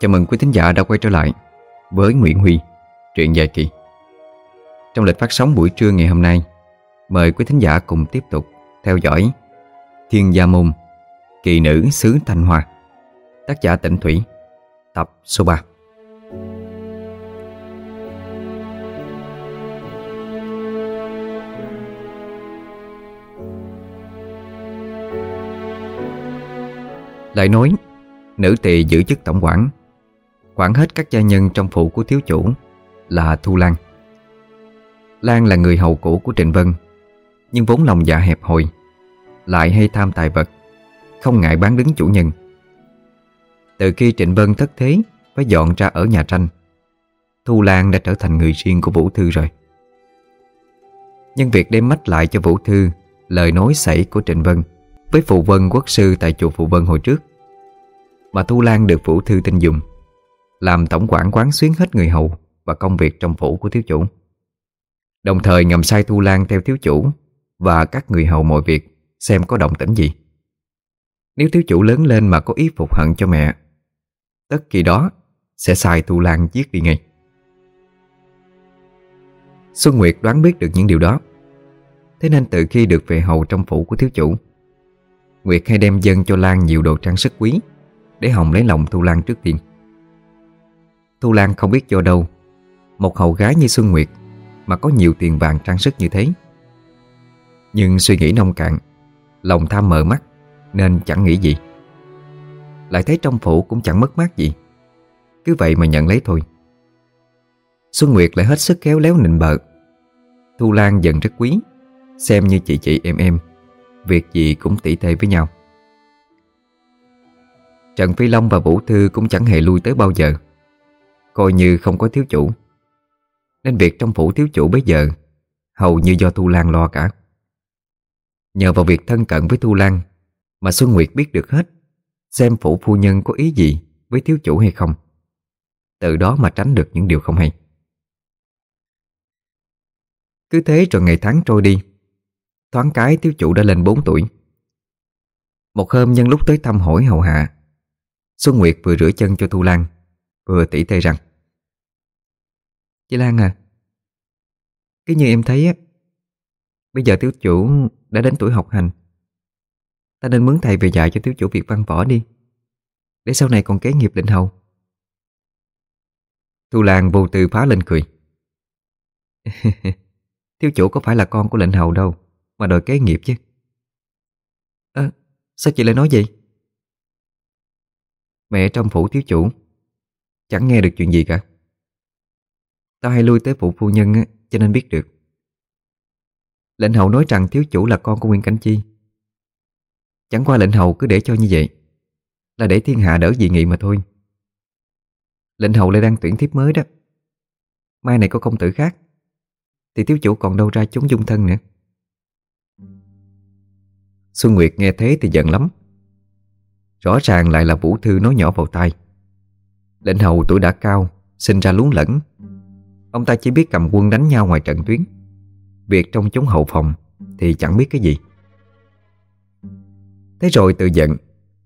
Chào mừng quý thính giả đã quay trở lại với Nguyễn Huy, truyện dài kỳ. Trong lịch phát sóng buổi trưa ngày hôm nay, mời quý thính giả cùng tiếp tục theo dõi Thiên Gia Môn, Kỳ Nữ xứ Thanh Hoa, tác giả Tịnh Thủy, tập số 3. Lại nói, nữ tỳ giữ chức tổng quản Khoảng hết các gia nhân trong phủ của thiếu chủ Là Thu Lan. Lan là người hầu cũ của Trịnh Vân, Nhưng vốn lòng dạ hẹp hòi, Lại hay tham tài vật, Không ngại bán đứng chủ nhân. Từ khi Trịnh Vân thất thế Phải dọn ra ở nhà tranh, Thu Lan đã trở thành người riêng của Vũ Thư rồi. Nhưng việc đem mắt lại cho Vũ Thư, Lời nói xảy của Trịnh Vân Với Phụ Vân quốc sư tại chùa Phụ Vân hồi trước, Mà Thu Lan được Vũ Thư tin dùng làm tổng quản quán xuyến hết người hầu Và công việc trong phủ của thiếu chủ. Đồng thời ngầm sai Thu Lan theo thiếu chủ Và các người hầu mọi việc Xem có động tĩnh gì. Nếu thiếu chủ lớn lên mà có ý phục hận cho mẹ, Tất kỳ đó Sẽ sai Thu Lan giết đi ngay. Xuân Nguyệt đoán biết được những điều đó. Thế nên từ khi được về hầu trong phủ của thiếu chủ, Nguyệt hay đem dân cho Lan nhiều đồ trang sức quý Để Hồng lấy lòng Thu Lan trước tiên. Thu Lan không biết do đâu. Một hậu gái như Xuân Nguyệt Mà có nhiều tiền vàng trang sức như thế. Nhưng suy nghĩ nông cạn, Lòng tham mờ mắt, Nên chẳng nghĩ gì. Lại thấy trong phủ cũng chẳng mất mát gì. Cứ vậy mà nhận lấy thôi. Xuân Nguyệt lại hết sức khéo léo nịnh bợ. Thu Lan dần rất quý, Xem như chị chị em em, Việc gì cũng tỉ tê với nhau. Trần Phi Long và Vũ Thư cũng chẳng hề lui tới bao giờ. Coi như không có thiếu chủ. Nên việc trong phủ thiếu chủ bây giờ Hầu như do Thu Lan lo cả. Nhờ vào việc thân cận với Thu Lan Mà Xuân Nguyệt biết được hết Xem phủ phu nhân có ý gì Với thiếu chủ hay không. Từ đó mà tránh được những điều không hay. Cứ thế rồi ngày tháng trôi đi, Thoáng cái thiếu chủ đã lên 4 tuổi. Một hôm nhân lúc tới thăm hỏi hầu hạ, Xuân Nguyệt vừa rửa chân cho Thu Lan, Vừa tỉ tê rằng Chị Lan à. Cái như em thấy á, Bây giờ thiếu chủ đã đến tuổi học hành. Ta nên mướn thầy về dạy cho thiếu chủ việc văn võ đi, Để sau này còn kế nghiệp lệnh hầu. Thu Lan vô tư phá lên cười. Thiếu chủ có phải là con của lệnh hầu đâu, Mà đòi kế nghiệp chứ. Ơ, sao chị lại nói vậy? Mẹ trong phủ thiếu chủ Chẳng nghe được chuyện gì cả. Tao hay lui tới phụ phu nhân á, cho nên biết được. Lệnh hậu nói rằng thiếu chủ là con của Nguyên Cảnh Chi. Chẳng qua lệnh hậu cứ để cho như vậy Là để thiên hạ đỡ dị nghị mà thôi. Lệnh hậu lại đang tuyển thiếp mới đó. Mai này có công tử khác Thì thiếu chủ còn đâu ra chúng dung thân nữa. Xuân Nguyệt nghe thế thì giận lắm. Rõ ràng lại là Vũ Thư nói nhỏ vào tai. Lệnh hầu tuổi đã cao Sinh ra luống lẫn. Ông ta chỉ biết cầm quân đánh nhau ngoài trận tuyến. Việc trong chúng hậu phòng Thì chẳng biết cái gì. Thế rồi từ giận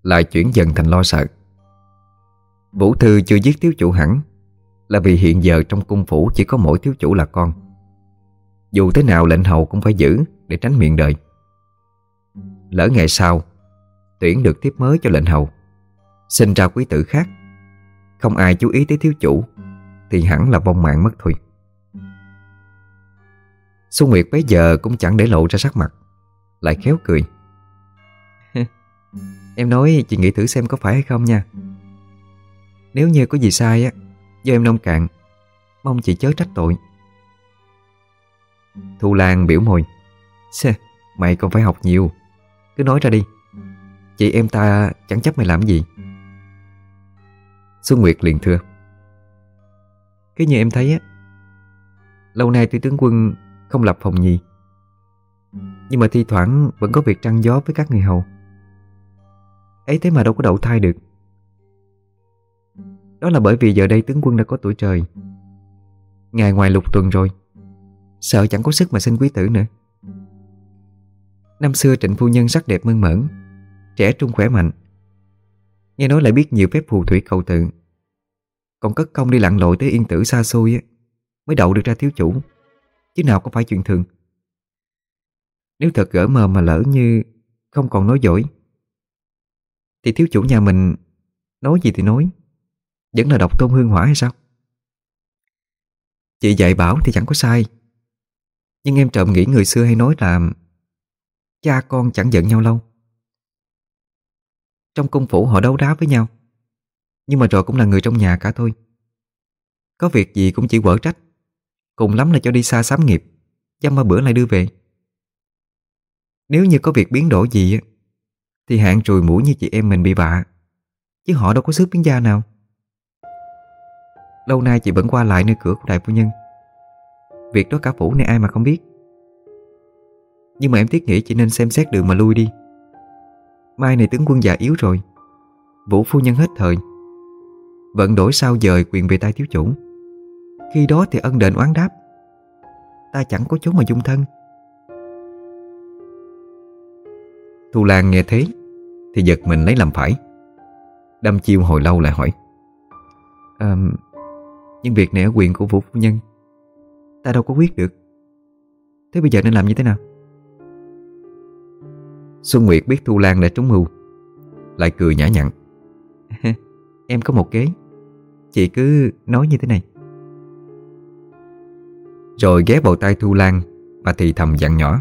Lại chuyển dần thành lo sợ. Vũ Thư chưa giết thiếu chủ hẳn Là vì hiện giờ trong cung phủ Chỉ có mỗi thiếu chủ là con. Dù thế nào lệnh hầu cũng phải giữ Để tránh miệng đời. Lỡ ngày sau, Tuyển được tiếp mới cho lệnh hầu Sinh ra quý tử khác. Không ai chú ý tới thiếu chủ thì hẳn là vong mạng mất thôi. Xuân Nguyệt bấy giờ cũng chẳng để lộ ra sắc mặt Lại khéo cười. cười Em nói chị nghĩ thử xem có phải hay không nha. Nếu như có gì sai á Do em nông cạn Mong chị chớ trách tội. Thu Lan biểu môi. Xê, mày còn phải học nhiều. Cứ nói ra đi. Chị em ta chẳng chấp mày làm gì. Xuân Nguyệt liền thưa cái như em thấy á, Lâu nay tuy tướng quân không lập phòng nhì. Nhưng mà thi thoảng vẫn có việc trăng gió với các người hầu. Ấy thế mà đâu có đậu thai được. Đó là bởi vì giờ đây tướng quân đã có tuổi trời. Ngày ngoài lục tuần rồi. Sợ chẳng có sức mà sinh quý tử nữa. Năm xưa trịnh phu nhân sắc đẹp mơn mởn, Trẻ trung khỏe mạnh. Nghe nói lại biết nhiều phép phù thủy cầu tự. Còn cất công đi lặn lội tới yên tử xa xôi ấy Mới đậu được ra thiếu chủ. Chứ nào có phải chuyện thường. Nếu thật gỡ mờ mà lỡ như Không còn nói dối, Thì thiếu chủ nhà mình Nói gì thì nói. Vẫn là độc tôn hương hỏa hay sao? Chị dạy bảo thì chẳng có sai. Nhưng em trộm nghĩ người xưa hay nói là Cha con chẳng giận nhau lâu. Trong cung phủ họ đấu đá với nhau. Nhưng mà rồi cũng là người trong nhà cả thôi. Có việc gì cũng chỉ quở trách. Cùng lắm là cho đi xa sám nghiệp. Dăm ba bữa lại đưa về. Nếu như có việc biến đổi gì Thì hạn trùi mũi như chị em mình bị bạ Chứ họ đâu có sức biến gia nào. Lâu nay chị vẫn qua lại nơi cửa của đại phu nhân. Việc đó cả phủ này ai mà không biết. Nhưng mà em thiết nghĩ chị nên xem xét đường mà lui đi. Mai này tướng quân già yếu rồi. Vũ phu nhân hết thời vẫn đổi sao dời quyền về tay thiếu chủ. Khi đó thì ân đền oán đáp. Ta chẳng có chỗ mà dung thân. Thu Lan nghe thế Thì giật mình lấy làm phải. Đâm chiêu hồi lâu lại hỏi à, Nhưng việc này ở quyền của Vũ Phu Nhân Ta đâu có quyết được. Thế bây giờ nên làm như thế nào? Xuân Nguyệt biết Thu Lan đã trúng mưu Lại cười nhã nhặn Em có một kế. Chị cứ nói như thế này. Rồi ghé vào tay Thu Lan Mà thì thầm dặn nhỏ.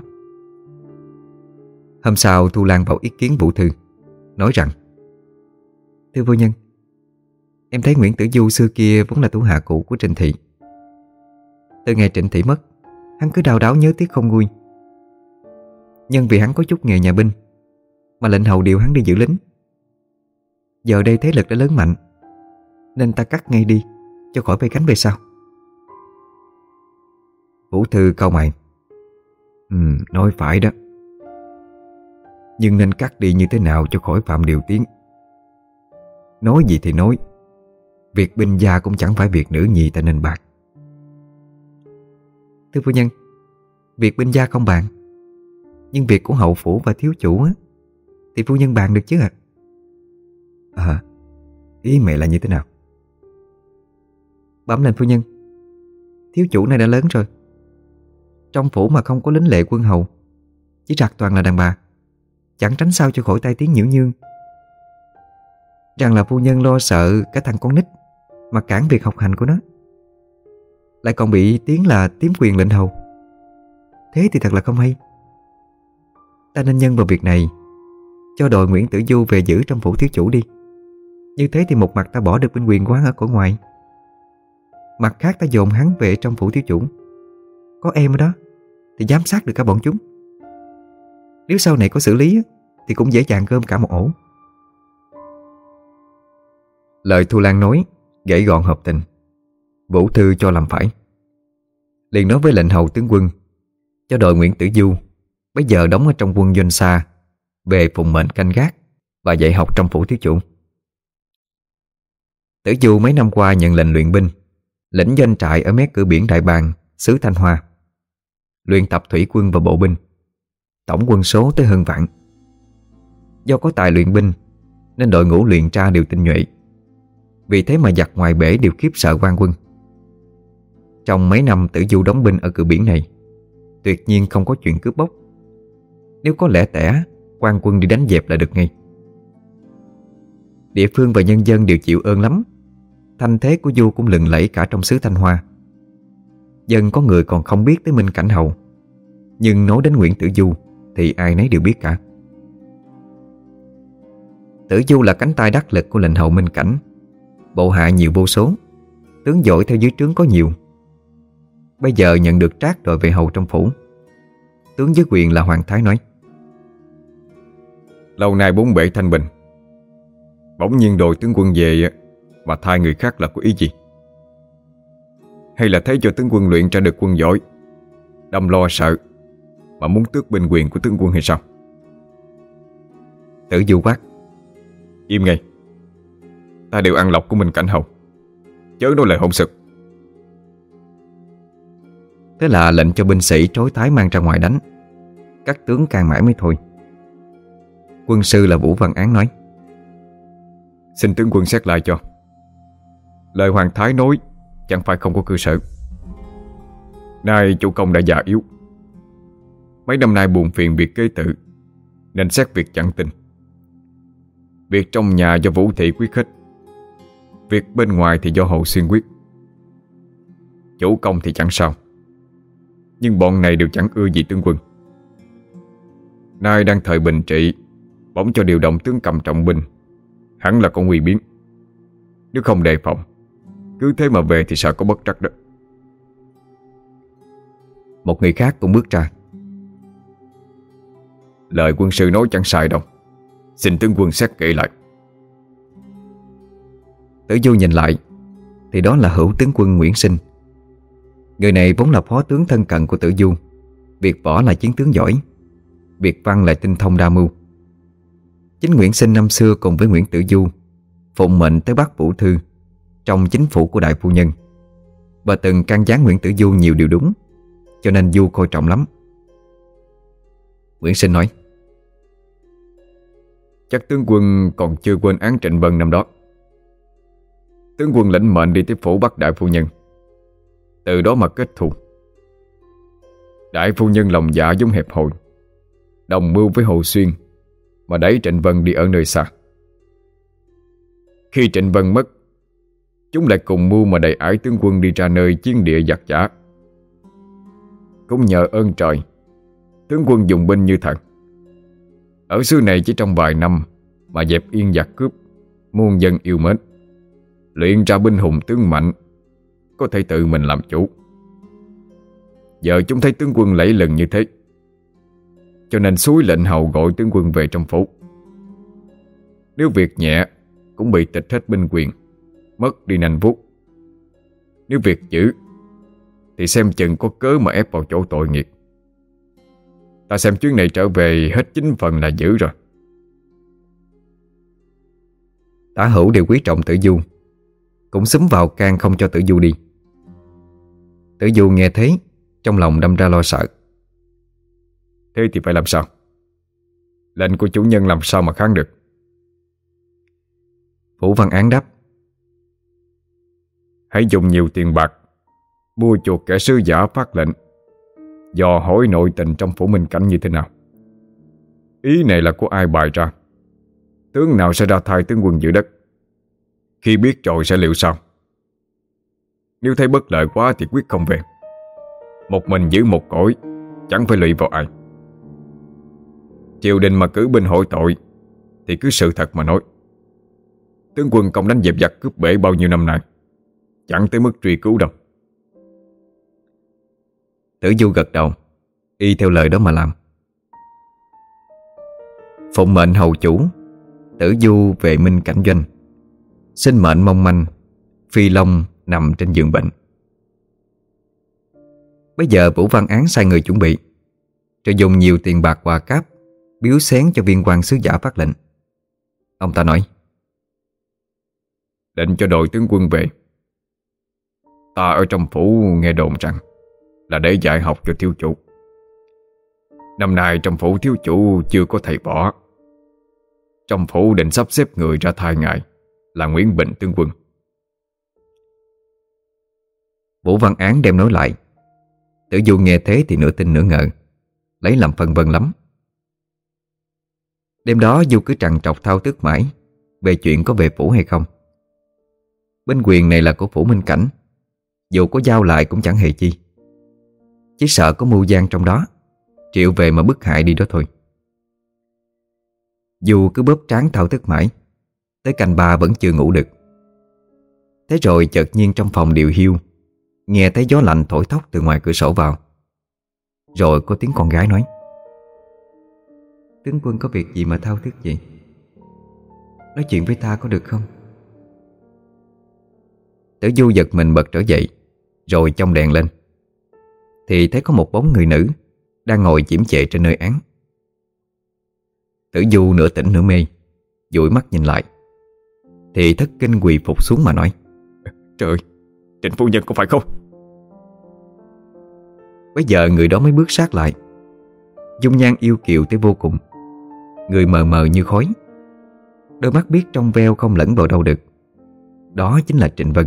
Hôm sau Thu Lan vào ý kiến Vũ Thư, Nói rằng, Thưa vô nhân, Em thấy Nguyễn Tử Du xưa kia vốn là thủ hạ cũ của Trịnh Thị. Từ ngày Trịnh Thị mất, Hắn cứ đau đáo nhớ tiếc không nguôi. Nhưng vì hắn có chút nghề nhà binh Mà lệnh hầu điều hắn đi giữ lính. Giờ đây thế lực đã lớn mạnh nên ta cắt ngay đi Cho khỏi bay cánh về sau. Vũ Thư câu mày. Ừ, nói phải đó. Nhưng nên cắt đi như thế nào cho khỏi phạm điều tiếng? Nói gì thì nói. Việc binh gia cũng chẳng phải việc nữ nhi ta nên bạc. Thưa phu nhân Việc binh gia không bàn. Nhưng việc của hậu phủ và thiếu chủ á Thì phu nhân bàn được chứ ạ? À? à Ý mẹ là như thế nào? Bấm lên phu nhân. Thiếu chủ này đã lớn rồi. Trong phủ mà không có lính lệ quân hầu, Chỉ trạc toàn là đàn bà. Chẳng tránh sao cho khỏi tay tiếng nhiễu nhương. Rằng là phu nhân lo sợ cái thằng con nít Mà cản việc học hành của nó. Lại còn bị tiếng là tiếm quyền lệnh hầu. Thế thì thật là không hay. Ta nên nhân vào việc này, Cho đội Nguyễn Tử Du về giữ trong phủ thiếu chủ đi. Như thế thì một mặt ta bỏ được binh quyền quán ở cõi ngoài. Mặt khác ta dồn hắn về trong phủ thiếu chủ Có em ở đó, Thì giám sát được cả bọn chúng. Nếu sau này có xử lý Thì cũng dễ dàng gom cả một ổ. Lời Thu Lan nói, Gãy gọn hợp tình. Vũ Thư cho làm phải. Liền nói với lệnh hầu tướng quân, Cho đội Nguyễn Tử Du, Bây giờ đóng ở trong quân doanh xa Về phụng mệnh canh gác Và dạy học trong phủ thiếu chủ. Tử Du mấy năm qua nhận lệnh luyện binh Lĩnh doanh trại ở mé cửa biển Đại Bàng, xứ Thanh Hoa. Luyện tập thủy quân và bộ binh. Tổng quân số tới hơn vạn. Do có tài luyện binh, Nên đội ngũ luyện tra đều tinh nhuệ. Vì thế mà giặc ngoài bể đều khiếp sợ quan quân. Trong mấy năm tử du đóng binh ở cửa biển này, Tuyệt nhiên không có chuyện cướp bóc. Nếu có lẽ tẻ, quan quân đi đánh dẹp là được ngay. Địa phương và nhân dân đều chịu ơn lắm. Thanh thế của Du cũng lừng lẫy cả trong xứ Thanh Hoa. Dân có người còn không biết tới Minh Cảnh hậu, Nhưng nói đến Nguyễn Tử Du Thì ai nấy đều biết cả. Tử Du là cánh tay đắc lực của lệnh hậu Minh Cảnh Bộ hạ nhiều vô số Tướng giỏi theo dưới trướng có nhiều. Bây giờ nhận được trác đội về hầu trong phủ Tướng dưới quyền là Hoàng Thái nói Lâu nay bốn bể thanh bình Bỗng nhiên đội tướng quân về mà thay người khác là có ý gì? Hay là thấy cho tướng quân luyện ra được quân giỏi Đâm lo sợ Mà muốn tước bình quyền của tướng quân hay sao? Tử du quát. Im ngay. Ta đều ăn lọc của mình cảnh hầu Chớ nói lời hôn sực Thế là lệnh cho binh sĩ trối tái mang ra ngoài đánh. Các tướng càng mãi mới thôi. Quân sư là Vũ Văn Án nói. Xin tướng quân xét lại cho Lời Hoàng Thái nói, Chẳng phải không có cơ sở. Nay chủ công đã già yếu. Mấy năm nay buồn phiền việc kế tự, Nên xét việc chẳng tin. Việc trong nhà do Vũ Thị quyết khích Việc bên ngoài thì do Hồ Xuyên quyết. Chủ công thì chẳng sao, Nhưng bọn này đều chẳng ưa gì tướng quân. Nay đang thời bình trị, Bỗng cho điều động tướng cầm trọng binh, Hẳn là con nguy biến, Nếu không đề phòng cứ thế mà về thì sợ có bất trắc đó? Một người khác cũng bước ra. Lời quân sư nói chẳng sai đâu. Xin tướng quân xét kỹ lại. Tử Du nhìn lại, Thì đó là hữu tướng quân Nguyễn Sinh. Người này vốn là phó tướng thân cận của Tử Du. Việc võ là chiến tướng giỏi, Việc văn là tinh thông đa mưu. Chính Nguyễn Sinh năm xưa cùng với Nguyễn Tử Du Phụng mệnh tới Bắc Vũ Thư. Trong chính phủ của đại phu nhân. Bà từng can gián Nguyễn Tử Du nhiều điều đúng, Cho nên Du coi trọng lắm. Nguyễn Sinh nói, Chắc tướng quân còn chưa quên án Trịnh Vân năm đó. Tướng quân lãnh mệnh đi tiếp phủ bắt đại phu nhân. Từ đó mà kết thù. Đại phu nhân lòng dạ giống hẹp hòi, Đồng mưu với Hồ Xuyên Mà đẩy Trịnh Vân đi ở nơi xa. Khi Trịnh Vân mất Chúng lại cùng mưu mà đẩy ải tướng quân đi ra nơi chiến địa giặc giả. Cũng nhờ ơn trời, Tướng quân dùng binh như thật. Ở xứ này chỉ trong vài năm Mà dẹp yên giặc cướp, Muôn dân yêu mến. Luyện ra binh hùng tướng mạnh, Có thể tự mình làm chủ. Giờ chúng thấy tướng quân lẫy lừng như thế, Cho nên suối lệnh hầu gọi tướng quân về trong phủ. Nếu việc nhẹ, Cũng bị tịch hết binh quyền. Mất đi nành vuốt. Nếu việc giữ, Thì xem chừng có cớ mà ép vào chỗ tội nghiệp. Ta xem chuyến này trở về hết chính phần là giữ rồi. Tả hữu đều quý trọng tử du Cũng xúm vào can không cho tử du đi. Tử du nghe thế Trong lòng đâm ra lo sợ. Thế thì phải làm sao? Lệnh của chủ nhân làm sao mà kháng được? Vũ Văn Án đáp Hãy dùng nhiều tiền bạc Mua chuộc kẻ sứ giả phát lệnh, dò hỏi nội tình trong phủ minh cảnh như thế nào. Ý này là của ai bài ra? Tướng nào sẽ ra thay tướng quân giữ đất? Khi biết rồi sẽ liệu sao? Nếu thấy bất lợi quá thì quyết không về. Một mình giữ một cõi, Chẳng phải lụy vào ai. Triều đình mà cứ binh hội tội Thì cứ sự thật mà nói. Tướng quân công đánh dẹp giặc cướp bể bao nhiêu năm nay? Chẳng tới mức truy cứu đâu. Tử Du gật đầu, Y theo lời đó mà làm. Phụng mệnh hầu chủ, Tử Du về minh cảnh doanh. Sinh mệnh mong manh, Phi Long nằm trên giường bệnh. Bây giờ Vũ Văn Án sai người chuẩn bị. Rồi dùng nhiều tiền bạc quà cáp, Biếu xén cho viên quan sứ giả phát lệnh. Ông ta nói, Định cho đội tướng quân về. Ta ở trong phủ nghe đồn rằng Là để dạy học cho thiếu chủ. Năm nay trong phủ thiếu chủ chưa có thầy võ Trong phủ định sắp xếp người ra thay ngài Là Nguyễn Bình tướng quân. Vũ Văn Án đem nói lại, Tử Du nghe thế thì nửa tin nửa ngờ, Lấy làm phân vân lắm. Đêm đó Du cứ trằn trọc thao tức mãi, Về chuyện có về phủ hay không. Binh quyền này là của phủ Minh Cảnh dù có giao lại cũng chẳng hề chi. Chỉ sợ có mưu gian trong đó, Triệu về mà bức hại đi đó thôi. Dù cứ bóp trán thao thức mãi, Tới canh ba vẫn chưa ngủ được. Thế rồi chợt nhiên trong phòng điều hiu Nghe thấy gió lạnh thổi thóc từ ngoài cửa sổ vào. Rồi có tiếng con gái nói, Tướng quân có việc gì mà thao thức vậy? Nói chuyện với ta có được không? Tử du giật mình bật trở dậy. Rồi trong đèn lên. Thì thấy có một bóng người nữ Đang ngồi chiếm chệ trên nơi án. Tử du nửa tỉnh nửa mê dụi mắt nhìn lại. Thì thất kinh quỳ phục xuống mà nói Trời Trịnh phu nhân có phải không? Bây giờ người đó mới bước sát lại. Dung nhan yêu kiều tới vô cùng. Người mờ mờ như khói. Đôi mắt biết trong veo không lẫn vào đâu được. Đó chính là Trịnh Vân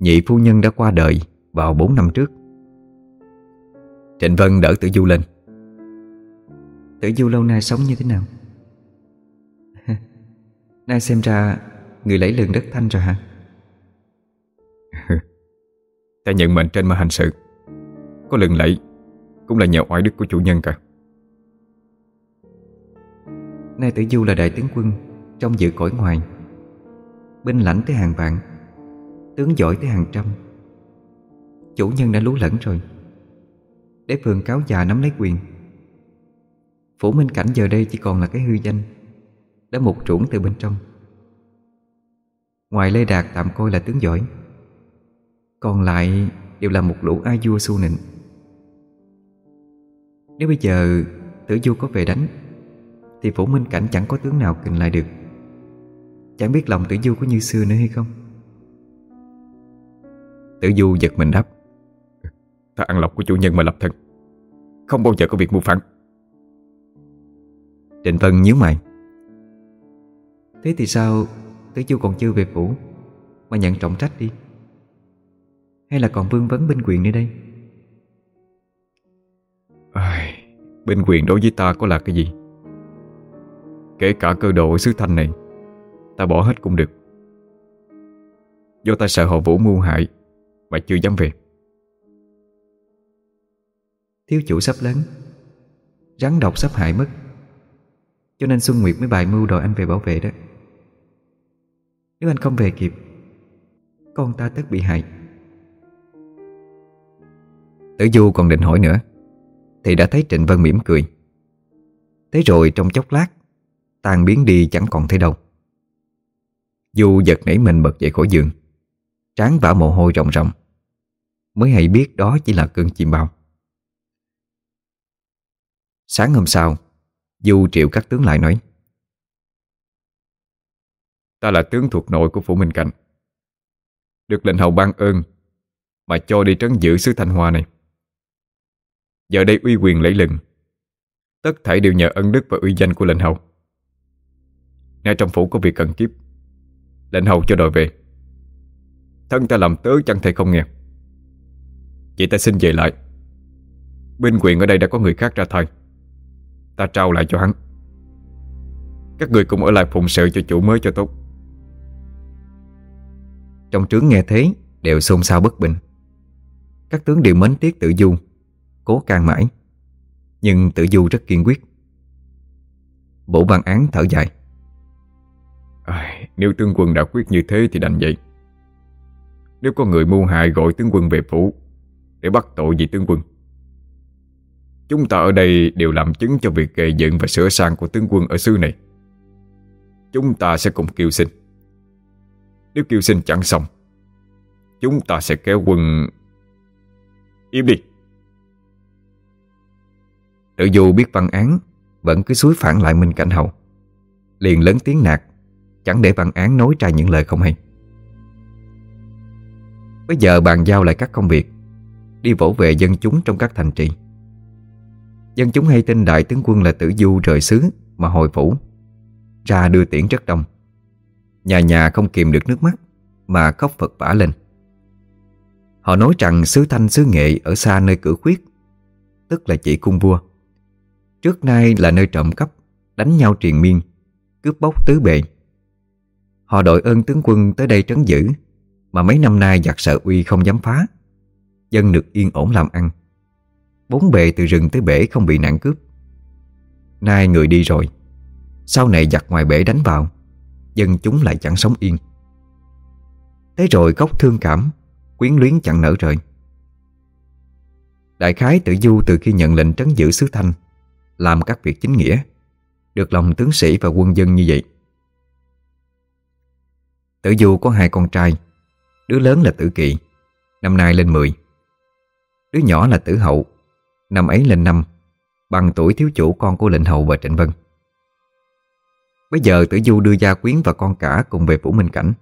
Nhị phu nhân đã qua đời Vào 4 năm trước. Trịnh Vân đỡ Tử Du lên. Tử Du lâu nay sống như thế nào? Nay xem ra Người lấy lường đất thanh rồi hả? Ta nhận mệnh trên mà hành sự. Có lường lẫy Cũng là nhờ oai đức của chủ nhân cả. Nay Tử Du là đại tướng quân Trong dự cõi ngoài, Binh lãnh tới hàng vạn. Tướng giỏi tới hàng trăm. Chủ nhân đã lú lẫn rồi. Để phường cáo già nắm lấy quyền. Phủ Minh Cảnh giờ đây chỉ còn là cái hư danh, Đã mục trũng từ bên trong. Ngoài Lê Đạt tạm coi là tướng giỏi, Còn lại đều là một lũ ai vua su nịnh. Nếu bây giờ tử du có về đánh, Thì phủ minh cảnh chẳng có tướng nào kình lại được. Chẳng biết lòng tử du có như xưa nữa hay không? Tử du giật mình đáp Ta ăn lộc của chủ nhân mà lập thân Không bao giờ có việc mưu phản. Trịnh Vân nhíu mày. Thế thì sao? Tử du còn chưa về phủ Mà nhận trọng trách đi. Hay là còn vương vấn binh quyền nơi đây? Ai, Binh quyền đối với ta có là cái gì? Kể cả cơ độ sứ thanh này Ta bỏ hết cũng được. Do ta sợ họ vũ mưu hại Mà chưa dám về. Thiếu chủ sắp lớn Rắn độc sắp hại mất Cho nên Xuân Nguyệt mới bài mưu đòi anh về bảo vệ đó. Nếu anh không về kịp Con ta tất bị hại. Tử Du còn định hỏi nữa Thì đã thấy Trịnh Vân mỉm cười. Thế rồi trong chốc lát Tan biến đi chẳng còn thấy đâu. Du giật nảy mình bật dậy khỏi giường Trán vả mồ hôi ròng ròng. Mới hay biết đó chỉ là cơn chim bao. Sáng hôm sau, Du triệu các tướng lại nói, Ta là tướng thuộc nội của Phủ Minh Cảnh. Được lệnh hầu ban ơn Mà cho đi trấn giữ xứ Thanh Hoa này. Giờ đây uy quyền lấy lừng. Tất thảy đều nhờ ân đức và uy danh của lệnh hầu. Ngay trong phủ có việc cần kiếp, Lệnh hầu cho đòi về. Thân ta làm tớ chẳng thể không nghe. Vậy ta xin về lại. Binh quyền ở đây đã có người khác ra thay. Ta trao lại cho hắn. Các người cùng ở lại phụng sự cho chủ mới cho tốt. Trong trướng nghe thế Đều xôn xao bất bình. Các tướng đều mến tiếc tự du Cố can mãi. Nhưng tự du rất kiên quyết. Bộ văn án thở dài. À, Nếu tướng quân đã quyết như thế thì đành vậy nếu có người mưu hại gọi tướng quân về phủ, Để bắt tội vì tướng quân. Chúng ta ở đây đều làm chứng cho việc gây dựng và sửa sang của tướng quân ở xứ này. Chúng ta sẽ cùng kêu xin Nếu kêu xin chẳng xong, Chúng ta sẽ kéo quân Im đi. Tự dù biết văn án, Vẫn cứ suối phản lại Minh Cảnh Hậu. Liền lớn tiếng nạt, Chẳng để văn án nói ra những lời không hay. Bây giờ bàn giao lại các công việc, Đi vỗ về dân chúng trong các thành trì. Dân chúng hay tin đại tướng quân là tử du rời xứ Mà hồi phủ, Ra đưa tiễn rất đông. Nhà nhà không kìm được nước mắt Mà khóc phật vả lên. Họ nói rằng xứ thanh, xứ nghệ Ở xa nơi cửa khuyết, Tức là chỉ cung vua. Trước nay là nơi trộm cắp, Đánh nhau triền miên, Cướp bóc tứ bề. Họ đội ơn tướng quân tới đây trấn giữ mà mấy năm nay giặc sợ uy không dám phá. Dân được yên ổn làm ăn. Bốn bề từ rừng tới bể không bị nạn cướp. Nay người đi rồi, Sau này giặc ngoài bể đánh vào, Dân chúng lại chẳng sống yên. Thế rồi góc thương cảm, Quyến luyến chẳng nở rời. Đại khái tự du từ khi nhận lệnh trấn giữ xứ Thanh, Làm các việc chính nghĩa, Được lòng tướng sĩ và quân dân như vậy. Tự Du có hai con trai Đứa lớn là Tử Kỵ Năm nay lên 10 Đứa nhỏ là Tử Hậu, Năm ấy lên năm, Bằng tuổi thiếu chủ con của lệnh hầu và Trịnh Vân. Bây giờ Tử Du đưa gia quyến và con cả cùng về Phủ Minh Cảnh.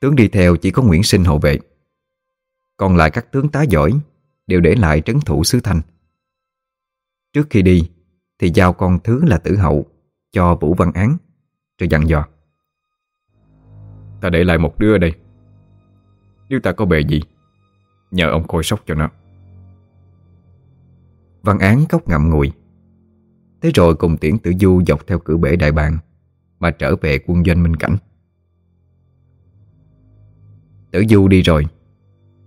Tướng đi theo chỉ có Nguyễn Sinh hậu vệ. Còn lại các tướng tá giỏi Đều để lại trấn thủ sứ Thanh. Trước khi đi, Thì giao con thứ là tử hậu Cho Vũ Văn Án Rồi dặn dò. Ta để lại một đứa ở đây. Nếu ta có bề gì, Nhờ ông coi sóc cho nó. Văn án cốc ngậm ngùi. Thế rồi cùng tiễn tử du dọc theo cửa bể đại bàng, Mà trở về quân doanh Minh Cảnh. Tử du đi rồi.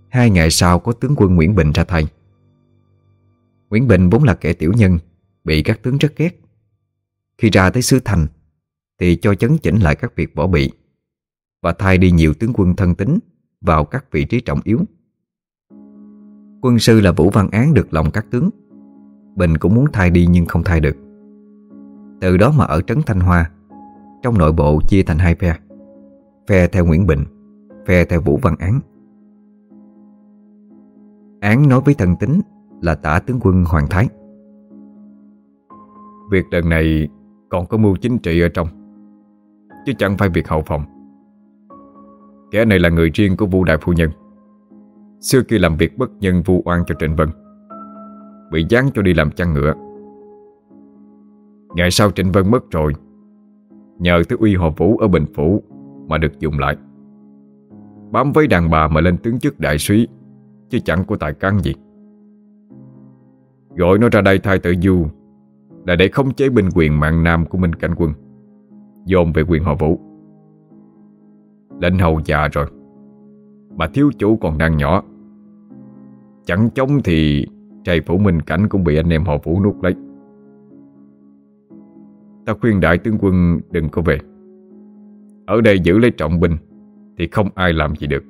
Hai ngày sau có tướng quân Nguyễn Bình ra thay. Nguyễn Bình vốn là kẻ tiểu nhân, Bị các tướng rất ghét. Khi ra tới xứ thành, Thì cho chấn chỉnh lại các việc bỏ bị, Và thay đi nhiều tướng quân thân tính. Vào các vị trí trọng yếu. Quân sư là Vũ Văn Án được lòng các tướng. Bình cũng muốn thay đi nhưng không thay được. Từ đó mà ở Trấn Thanh Hoa, Trong nội bộ chia thành hai phe. Phe theo Nguyễn Bình, Phe theo Vũ Văn Án. Án nói với thần tính Là tả tướng quân Hoàng Thái. Việc lần này còn có mưu chính trị ở trong, Chứ chẳng phải việc hậu phòng. Kẻ này là người riêng của Vu Đại Phu Nhân. Xưa kia làm việc bất nhân vu oan cho Trịnh Vân, Bị dán cho đi làm chăn ngựa. Ngày sau Trịnh Vân mất rồi, Nhờ tới uy hồ Vũ ở Bình Phủ Mà được dùng lại. Bám với đàn bà mà lên tướng chức đại suý, Chứ chẳng có tài căn gì. Gọi nó ra đây thay tự du Là để khống chế binh quyền mạng nam của Minh Cảnh Quân, Dồn về quyền họ Vũ. Lệnh hầu già rồi. Mà thiếu chủ còn đang nhỏ. Chẳng chống thì Trai phủ Minh Cảnh cũng bị anh em họ Vũ nuốt lấy. Ta khuyên đại tướng quân đừng có về. Ở đây giữ lấy trọng binh Thì không ai làm gì được.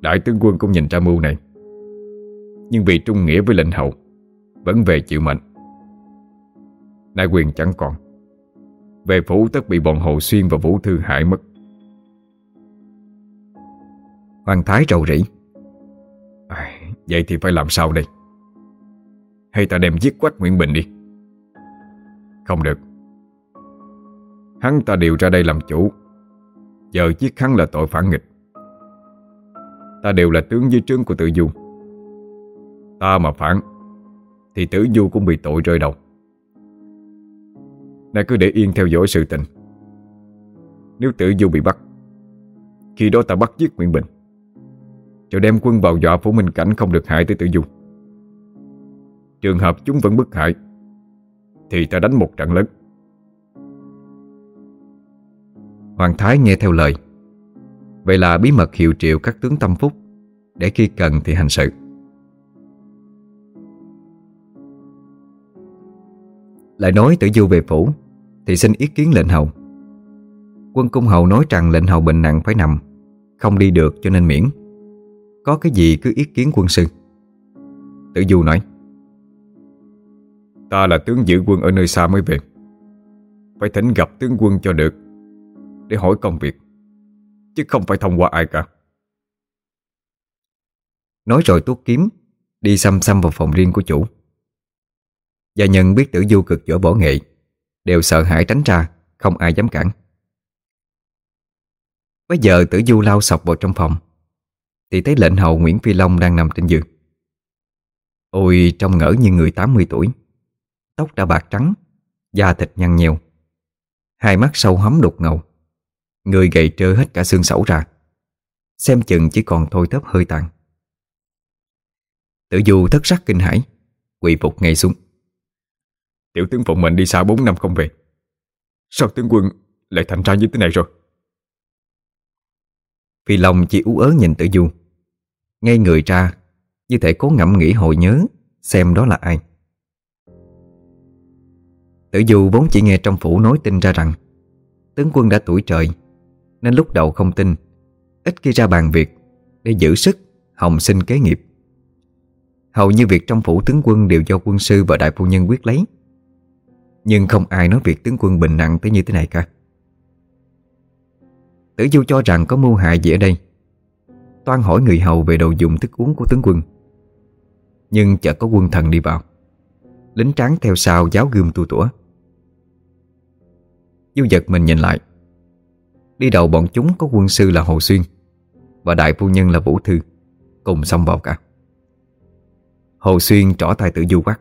Đại tướng quân cũng nhìn ra mưu này. Nhưng vì trung nghĩa với lệnh hậu Vẫn về chịu mệnh. Đại quyền chẳng còn. Về phủ tất bị bọn Hồ Xuyên và Vũ Thư hại mất. Hoàng Thái rầu rĩ. À, Vậy thì phải làm sao đây? Hay ta đem giết quách Nguyễn Bình đi? Không được. Hắn ta điều ra đây làm chủ. Giờ giết hắn là tội phản nghịch. Ta đều là tướng dưới trướng của tự du. Ta mà phản Thì tử du cũng bị tội rơi đầu. Nay cứ để yên theo dõi sự tình. Nếu tử du bị bắt Khi đó ta bắt giết Nguyễn Bình. Rồi đem quân vào dọa phủ Minh Cảnh Không được hại tới tử du Trường hợp chúng vẫn bức hại, Thì ta đánh một trận lớn. Hoàng Thái nghe theo lời. Vậy là bí mật hiệu triệu các tướng tâm phúc, Để khi cần thì hành sự. Lại nói tử du về phủ, Thì xin ý kiến lệnh hầu. Quân cung hầu nói rằng lệnh hầu bệnh nặng phải nằm, Không đi được cho nên miễn. Có cái gì cứ ý kiến quân sư? Tử du nói Ta là tướng giữ quân ở nơi xa mới về. Phải thỉnh gặp tướng quân cho được Để hỏi công việc Chứ không phải thông qua ai cả. Nói rồi tuốt kiếm Đi xăm xăm vào phòng riêng của chủ. Gia nhân biết tử du cực giỏi võ nghệ Đều sợ hãi tránh ra Không ai dám cản. Bây giờ tử du lao sọc vào trong phòng Thì thấy lệnh hầu Nguyễn Phi Long đang nằm trên giường. Ôi trông ngỡ như người 80 tuổi. Tóc đã bạc trắng Da thịt nhăn nheo. Hai mắt sâu hấm đục ngầu. Người gầy trơ hết cả xương sẩu ra. Xem chừng chỉ còn thôi thấp hơi tàn. Tử du thất sắc kinh hãi Quỳ phục ngay xuống. Tiểu tướng phụng mệnh đi xa 4 năm không về. Sao tướng quân lại thành ra như thế này rồi? Phi Long chỉ ú ớ nhìn tử du ngay người ra, Như thể cố ngẫm nghĩ hồi nhớ, Xem đó là ai. Tử du vốn chỉ nghe trong phủ nói tin ra rằng, Tướng quân đã tuổi trời, Nên lúc đầu không tin, Ít khi ra bàn việc Để giữ sức, hồng sinh kế nghiệp. Hầu như việc trong phủ tướng quân Đều do quân sư và đại phu nhân quyết lấy. Nhưng không ai nói việc tướng quân bình nặng tới như thế này cả. Tử du cho rằng có mưu hại gì ở đây. Toan hỏi người hầu về đồ dùng thức uống của tướng quân. Nhưng chợt có quân thần đi vào. Lính tráng theo sau giáo gươm tu tủa. Du giật mình nhìn lại. Đi đầu bọn chúng có quân sư là Hồ Xuyên Và đại phu nhân là Vũ Thư, Cùng xông vào cả. Hồ Xuyên trỏ tay tự du quát.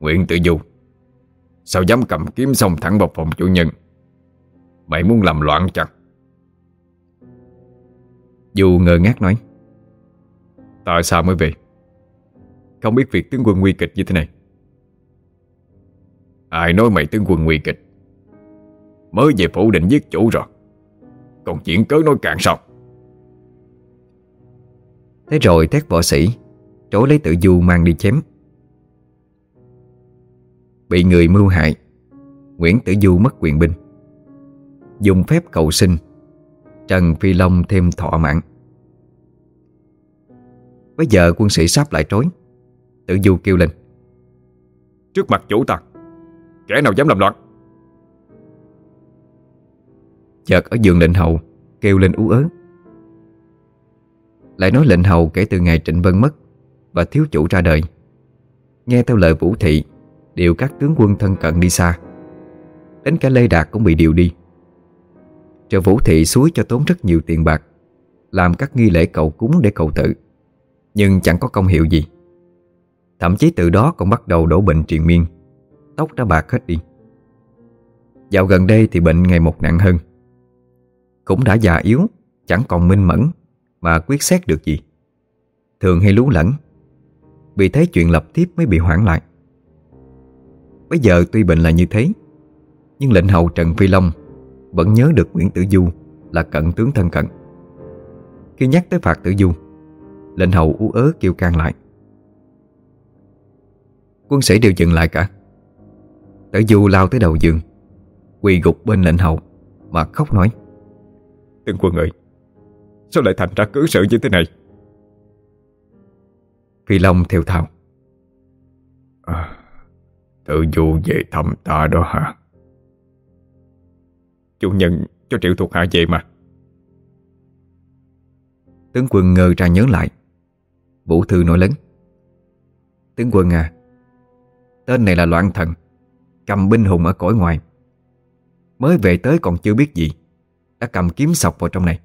Nguyện tự du. Sao dám cầm kiếm xông thẳng vào phòng chủ nhân? Mày muốn làm loạn chặt? Dù ngờ ngác nói, Tại sao mới về? Không biết việc tướng quân nguy kịch như thế này. Ai nói mày tướng quân nguy kịch? Mới về phủ định giết chủ rồi. Còn chuyện cớ nói càng sao? Thế rồi thét võ sĩ Trối lấy tự du mang đi chém. Bị người mưu hại, Nguyễn Tử Du mất quyền binh, Dùng phép cầu sinh Trần Phi Long thêm thọ mạng. Bây giờ quân sĩ sắp lại trối Tử Du kêu lên. Trước mặt chủ ta Kẻ nào dám làm loạn? Chợt ở giường lệnh hậu Kêu lên ú ớ. Lại nói lệnh hậu kể từ ngày Trịnh Vân mất Và thiếu chủ ra đời. Nghe theo lời Vũ Thị Điều các tướng quân thân cận đi xa Đến cả Lê Đạt cũng bị điều đi Trợ Vũ Thị suối cho tốn rất nhiều tiền bạc, Làm các nghi lễ cầu cúng để cầu tự. Nhưng chẳng có công hiệu gì. Thậm chí từ đó còn bắt đầu đổ bệnh triền miên, Tóc đã bạc hết đi. Dạo gần đây thì bệnh ngày một nặng hơn. Cũng đã già yếu, Chẳng còn minh mẫn Mà quyết xét được gì. Thường hay lú lẫn, Vì thế chuyện lập tiếp mới bị hoãn lại. Bây giờ tuy bệnh là như thế, Nhưng lệnh hầu Trần Phi Long vẫn nhớ được Nguyễn Tử Du Là cận tướng thân cận. Khi nhắc tới phạt Tử Du Lệnh hầu ú ớ kêu can lại. Quân sĩ đều dừng lại cả. Tử Du lao tới đầu giường Quỳ gục bên lệnh hầu Mà khóc nói Tướng quân ơi Sao lại thành ra cớ sự như thế này? Phi Long theo thào à, Tự du về thăm ta đó hả Chủ nhận cho triệu thuộc hạ về mà. Tướng quân ngơ ra nhớ lại. Vũ Thư nói lớn. Tướng quân à Tên này là loạn thần, Cầm binh hùng ở cõi ngoài. Mới về tới còn chưa biết gì, Đã cầm kiếm sọc vào trong này.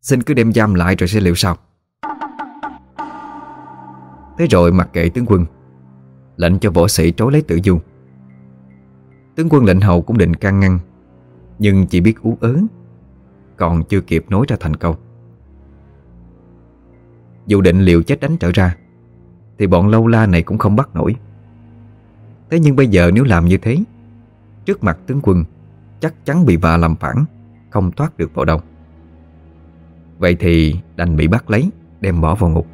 Xin cứ đem giam lại rồi sẽ liệu sao Thế rồi mặc kệ tướng quân, Lệnh cho võ sĩ trối lấy tử du. Tướng quân lệnh hầu cũng định can ngăn nhưng chỉ biết ú ớ, Còn chưa kịp nói ra thành câu. Dù định liều chết đánh trở ra, Thì bọn lâu la này cũng không bắt nổi. Thế nhưng bây giờ nếu làm như thế, Trước mặt tướng quân Chắc chắn bị vạ làm phản, Không thoát được vào đâu. Vậy thì đành bị bắt lấy, Đem bỏ vào ngục.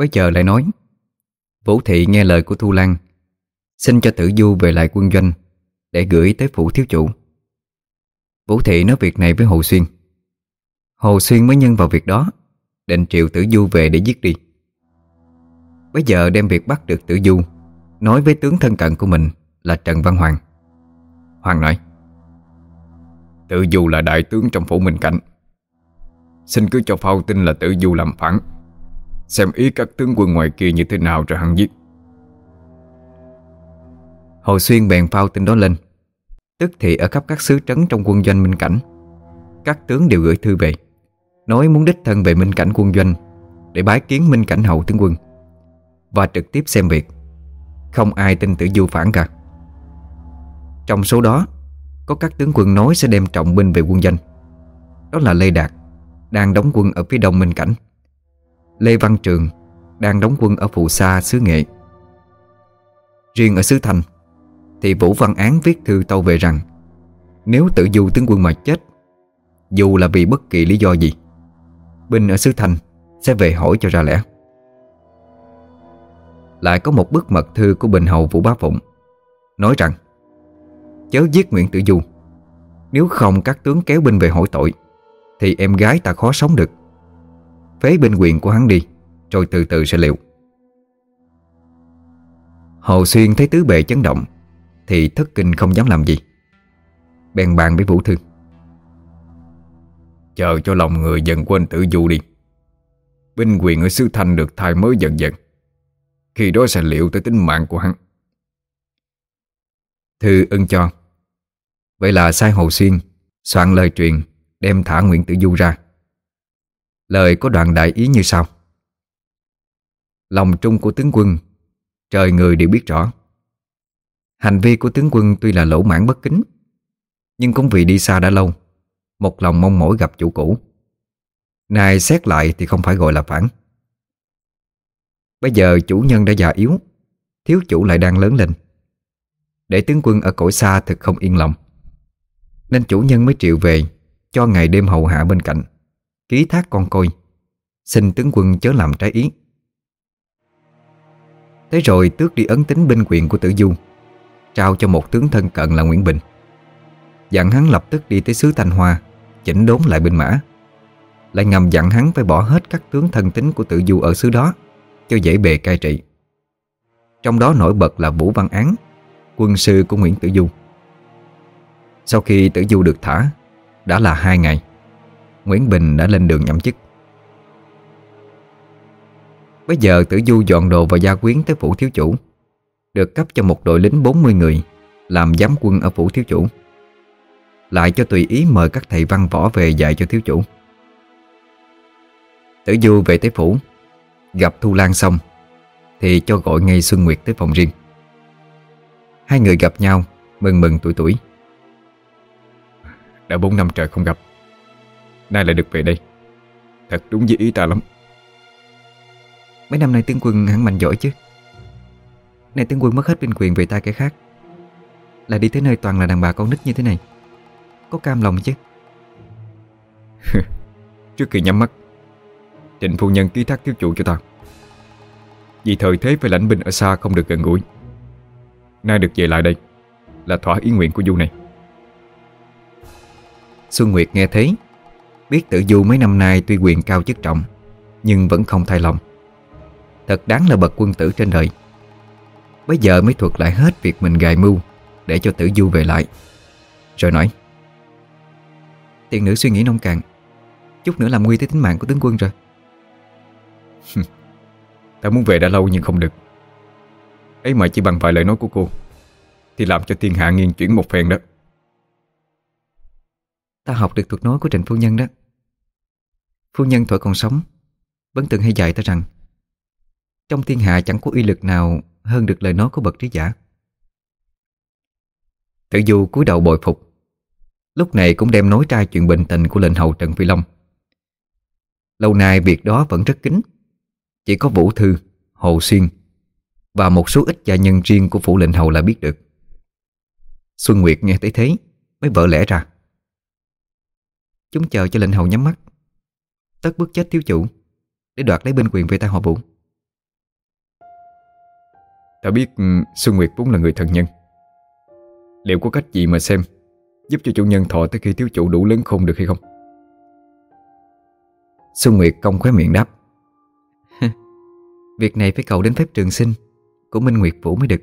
Bây giờ lại nói. Vũ Thị nghe lời của Thu Lan, Xin cho Tử Du về lại quân doanh Để gửi tới phủ thiếu chủ. Vũ Thị nói việc này với Hồ Xuyên. Hồ Xuyên mới nhân vào việc đó, Định triệu Tử Du về để giết đi. Bây giờ đem việc bắt được Tử Du, Nói với tướng thân cận của mình Là Trần Văn Hoàng. Hoàng nói, Tử Du là đại tướng trong phủ Minh Cảnh. Xin cứ cho phao tin là Tử Du làm phản. Xem ý các tướng quân ngoài kia như thế nào rồi hắn giết. Hồ Xuyên bèn phao tin đó lên. Tức thì ở khắp các xứ trấn trong quân doanh Minh Cảnh, Các tướng đều gửi thư về, Nói muốn đích thân về Minh Cảnh quân doanh Để bái kiến Minh Cảnh hậu tướng quân, Và trực tiếp xem việc. Không ai tin tử du phản cả. Trong số đó, Có các tướng quân nói sẽ đem trọng binh về quân doanh. Đó là Lê Đạt, Đang đóng quân ở phía đông Minh Cảnh. Lê Văn Trường Đang đóng quân ở Phù Sa xứ Nghệ. Riêng ở xứ Thành Thì Vũ Văn Án viết thư tâu về rằng, Nếu tự du tướng quân mà chết, Dù là vì bất kỳ lý do gì, Binh ở xứ Thành Sẽ về hỏi cho ra lẽ. Lại có một bức mật thư của Bình Hầu Vũ Bá Phụng, Nói rằng, Chớ giết Nguyễn Tử Du. Nếu không các tướng kéo binh về hỏi tội, Thì em gái ta khó sống được. Phế binh quyền của hắn đi, Rồi từ từ sẽ liệu. Hồ Xuyên thấy tứ bề chấn động, Thì thất kinh không dám làm gì. Bèn bàn với Vũ Thư. Chờ cho lòng người dần quên tự du đi. Binh quyền ở xứ Thanh được thay mới dần dần. Khi đó sẽ liệu tới tính mạng của hắn. Thư ưng cho, Vậy là sai Hồ Xuyên Soạn lời truyền Đem thả Nguyễn Tử Du ra. Lời có đoạn đại ý như sau. Lòng trung của tướng quân, Trời người đều biết rõ. Hành vi của tướng quân tuy là lỗ mãn bất kính, Nhưng cũng vì đi xa đã lâu, Một lòng mong mỏi gặp chủ cũ. Nay xét lại thì không phải gọi là phản. Bây giờ chủ nhân đã già yếu, Thiếu chủ lại đang lớn lên. Để tướng quân ở cõi xa thật không yên lòng, Nên chủ nhân mới triệu về Cho ngày đêm hầu hạ bên cạnh. Ký thác con coi Xin tướng quân chớ làm trái ý. Thế rồi tước đi ấn tính binh quyền của tử du, Trao cho một tướng thân cận là Nguyễn Bình. Dặn hắn lập tức đi tới xứ Thanh Hoa, Chỉnh đốn lại binh mã. Lại ngầm dặn hắn phải bỏ hết các tướng thân tính của tử du ở xứ đó, Cho dễ bề cai trị. Trong đó nổi bật là Vũ Văn Án, Quân sư của Nguyễn Tử Du. Sau khi Tử Du được thả, Đã là hai ngày. Nguyễn Bình đã lên đường nhậm chức. Bây giờ Tử Du dọn đồ và gia quyến tới phủ thiếu chủ, Được cấp cho một đội lính 40 người, Làm giám quân ở phủ thiếu chủ. Lại cho tùy ý mời các thầy văn võ về dạy cho thiếu chủ. Tử Du về tới phủ, Gặp Thu Lan xong, Thì cho gọi ngay Xuân Nguyệt tới phòng riêng. Hai người gặp nhau Mừng mừng tuổi tuổi. Đã 4 năm trời không gặp. Nay lại được về đây. Thật đúng với ý ta lắm. Mấy năm nay tướng quân hẳn mạnh giỏi chứ. Này tướng quân mất hết binh quyền về tay kẻ khác. Là đi tới nơi toàn là đàn bà con nít như thế này. Có cam lòng chứ? Trước khi nhắm mắt Trịnh phu nhân ký thác thiếu chủ cho ta. Vì thời thế phải lãnh binh ở xa không được gần gũi. Nay được về lại đây Là thỏa ý nguyện của Du này. Xuân Nguyệt nghe thấy Biết tự Du mấy năm nay tuy quyền cao chức trọng Nhưng vẫn không thay lòng. Thật đáng là bậc quân tử trên đời. Bây giờ mới thuật lại hết việc mình gài mưu Để cho tử du về lại. Rồi nói Tiền nữ suy nghĩ nông cạn Chút nữa làm nguy tới tính mạng của tướng quân rồi. Ta muốn về đã lâu nhưng không được. Ấy mà chỉ bằng vài lời nói của cô Thì làm cho thiên hạ nghiêng chuyển một phen đó. Ta học được thuật nói của Trịnh Phu Nhân đó Phu Nhân thổi còn sống. Vẫn từng hay dạy ta rằng trong thiên hạ chẳng có uy lực nào Hơn được lời nói của bậc trí giả. Tự dù cúi đầu bồi phục Lúc này cũng đem nói ra chuyện bình tình Của lệnh hầu Trần Phi Long. Lâu nay việc đó vẫn rất kín Chỉ có Vũ Thư, Hồ Xuyên Và một số ít gia nhân riêng Của phủ lệnh hầu là biết được. Xuân Nguyệt nghe thấy thế Mới vỡ lẽ ra. Chúng chờ cho lệnh hầu nhắm mắt. Tất bước chết thiếu chủ Để đoạt lấy binh quyền về tay họ Vũ. Ta biết ừ, Xuân Nguyệt vốn là người thần nhân. Liệu có cách gì mà xem Giúp cho chủ nhân thọ tới khi thiếu chủ đủ lớn khôn được hay không? Xuân Nguyệt cong khóe miệng đáp. Việc này phải cầu đến phép trường sinh Của Minh Nguyệt Vũ mới được.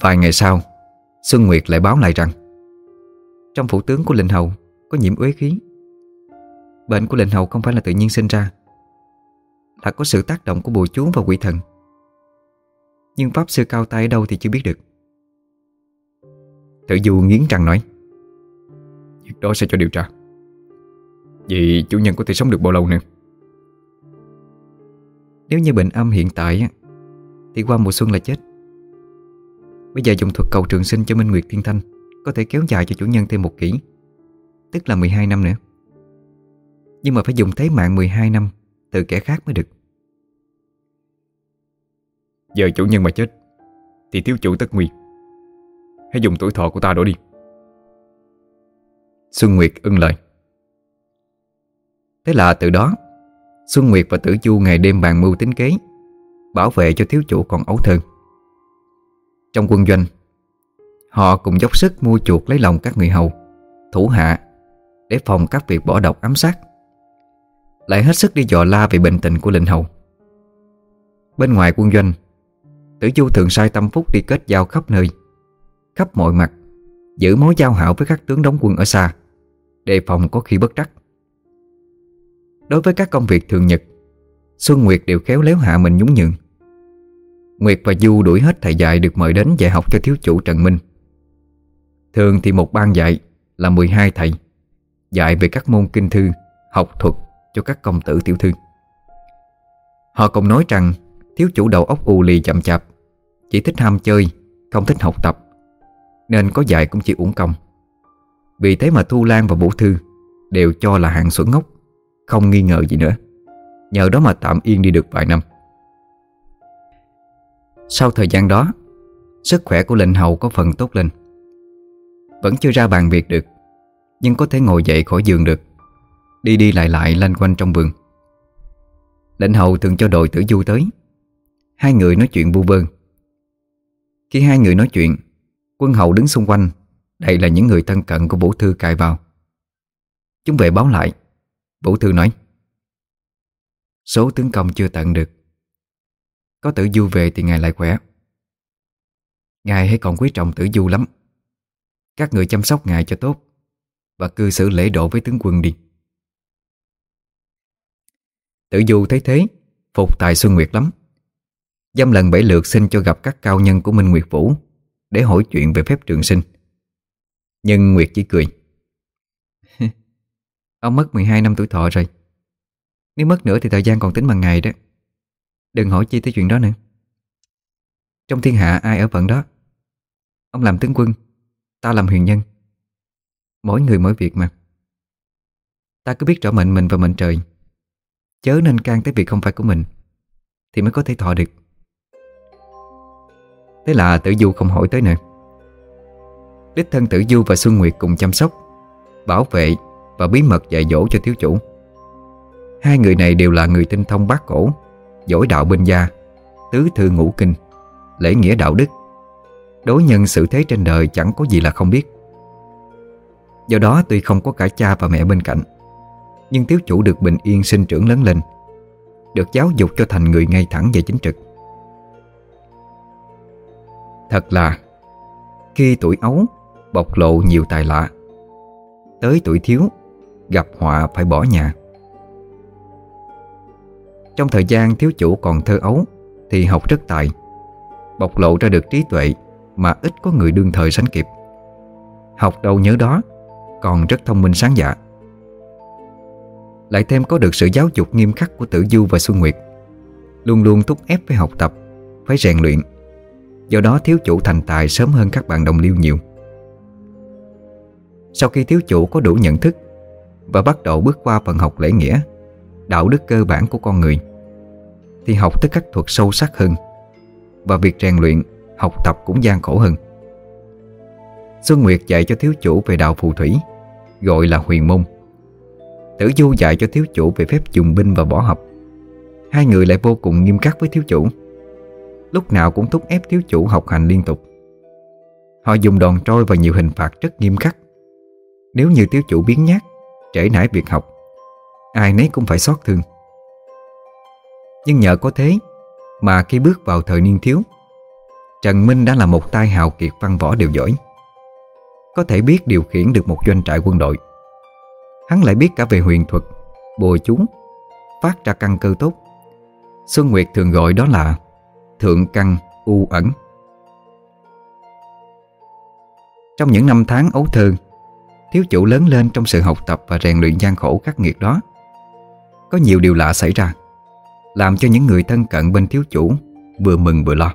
Vài ngày sau Xuân Nguyệt lại báo lại rằng Trong phủ tướng của lệnh hầu Có nhiễm uế khí Bệnh của lệnh hầu không phải là tự nhiên sinh ra là có sự tác động của bùa chú và quỷ thần. Nhưng Pháp Sư cao tay ở đâu thì chưa biết được. Tự Du nghiến răng nói, Việc đó sẽ cho điều tra Vậy chủ nhân có thể sống được bao lâu nữa. Nếu như bệnh âm hiện tại Thì qua mùa xuân là chết. Bây giờ dùng thuật cầu trường sinh cho Minh Nguyệt Thiên Thanh Có thể kéo dài cho chủ nhân thêm một kỷ, Tức là 12 năm nữa. Nhưng mà phải dùng thế mạng 12 năm từ kẻ khác mới được. Giờ chủ nhân mà chết Thì thiếu chủ tất nguy. Hãy dùng tuổi thọ của ta đổi đi. Xuân Nguyệt ưng lời. Thế là từ đó Xuân Nguyệt và Tử Chu ngày đêm bàn mưu tính kế Bảo vệ cho thiếu chủ còn ấu thơ. Trong quân doanh Họ cùng dốc sức mua chuộc lấy lòng các người hầu Thủ hạ Để phòng các việc bỏ độc ám sát lại hết sức đi dò la về bệnh tình của lệnh hầu. Bên ngoài quân doanh Tử Du thường sai tâm phúc đi kết giao khắp nơi Khắp mọi mặt Giữ mối giao hảo với các tướng đóng quân ở xa Đề phòng có khi bất trắc. Đối với các công việc thường nhật Xuân Nguyệt đều khéo léo hạ mình nhún nhường. Nguyệt và Du đuổi hết thầy dạy được mời đến dạy học cho thiếu chủ Trần Minh. Thường thì một ban dạy là 12 thầy Dạy về các môn kinh thư, học thuật cho các công tử tiểu thư. Họ còn nói rằng, Thiếu chủ đầu óc u lì chậm chạp, Chỉ thích ham chơi, Không thích học tập, Nên có dạy cũng chỉ uổng công. Vì thế mà Thu Lan và Vũ Thư Đều cho là hạng xuẩn ngốc Không nghi ngờ gì nữa. Nhờ đó mà tạm yên đi được vài năm. Sau thời gian đó, Sức khỏe của lệnh hầu có phần tốt lên. Vẫn chưa ra bàn việc được, Nhưng có thể ngồi dậy khỏi giường được. Đi đi lại lại lanh quanh trong vườn. Lệnh hầu thường cho đội tử du tới. Hai người nói chuyện bu vơ. Khi hai người nói chuyện, Quân hầu đứng xung quanh, Đây là những người thân cận của Vũ Thư cài vào. Chúng về báo lại. Vũ Thư nói, Số tướng công chưa tận được. Có tử du về thì ngài lại khỏe. Ngài hãy còn quý trọng tử du lắm. Các người chăm sóc ngài cho tốt Và cư xử lễ độ với tướng quân đi. Tử du thấy thế, Phục tài Xuân Nguyệt lắm. Dăm lần bảy lượt xin cho gặp các cao nhân của Minh Nguyệt Vũ Để hỏi chuyện về phép trường sinh. Nhưng Nguyệt chỉ cười. Ông mất 12 năm tuổi thọ rồi. Nếu mất nữa thì thời gian còn tính bằng ngày đó. Đừng hỏi chi tới chuyện đó nữa. Trong thiên hạ ai ở phận đó? Ông làm tướng quân, Ta làm huyền nhân. Mỗi người mỗi việc mà. Ta cứ biết rõ mệnh mình và mệnh trời. Chớ nên can tới việc không phải của mình, Thì mới có thể thọ được. Thế là tử du không hỏi tới nữa. Đích thân tử du và Xuân Nguyệt cùng chăm sóc, Bảo vệ và bí mật dạy dỗ cho thiếu chủ. Hai người này đều là người tinh thông bát cổ, Giỏi đạo binh gia, Tứ thư ngũ kinh, Lễ nghĩa đạo đức. Đối nhân xử thế trên đời chẳng có gì là không biết. Do đó tuy không có cả cha và mẹ bên cạnh nhưng thiếu chủ được bình yên sinh trưởng lớn lên, Được giáo dục cho thành người ngay thẳng và chính trực. Thật là, Khi tuổi ấu, Bộc lộ nhiều tài lạ. Tới tuổi thiếu, Gặp họa phải bỏ nhà. Trong thời gian thiếu chủ còn thơ ấu, Thì học rất tài. Bộc lộ ra được trí tuệ Mà ít có người đương thời sánh kịp. Học đâu nhớ đó, Còn rất thông minh sáng dạ. Lại thêm có được sự giáo dục nghiêm khắc Của Tử Du và Xuân Nguyệt. Luôn luôn thúc ép phải học tập, Phải rèn luyện. Do đó thiếu chủ thành tài sớm hơn các bạn đồng liêu nhiều. Sau khi thiếu chủ có đủ nhận thức Và bắt đầu bước qua phần học lễ nghĩa, Đạo đức cơ bản của con người, Thì học tới các thuật sâu sắc hơn Và việc rèn luyện, Học tập cũng gian khổ hơn. Xuân Nguyệt dạy cho thiếu chủ về đạo phù thủy, Gọi là huyền môn. Tử Du dạy cho thiếu chủ về phép dùng binh và võ học. Hai người lại vô cùng nghiêm khắc với thiếu chủ. Lúc nào cũng thúc ép thiếu chủ học hành liên tục. Họ dùng đòn trôi và nhiều hình phạt rất nghiêm khắc. Nếu như thiếu chủ biến nhát, Trễ nải việc học, Ai nấy cũng phải xót thương. Nhưng nhờ có thế Mà khi bước vào thời niên thiếu, Trần Minh đã là một tai hào kiệt văn võ đều giỏi. Có thể biết điều khiển được một doanh trại quân đội. Hắn lại biết cả về huyền thuật Bùa chú Phát ra căn cơ tốt. Xuân Nguyệt thường gọi đó là Thượng căn u ẩn. Trong những năm tháng ấu thơ, Thiếu chủ lớn lên trong sự học tập và rèn luyện gian khổ khắc nghiệt đó. Có nhiều điều lạ xảy ra, Làm cho những người thân cận bên thiếu chủ Vừa mừng vừa lo.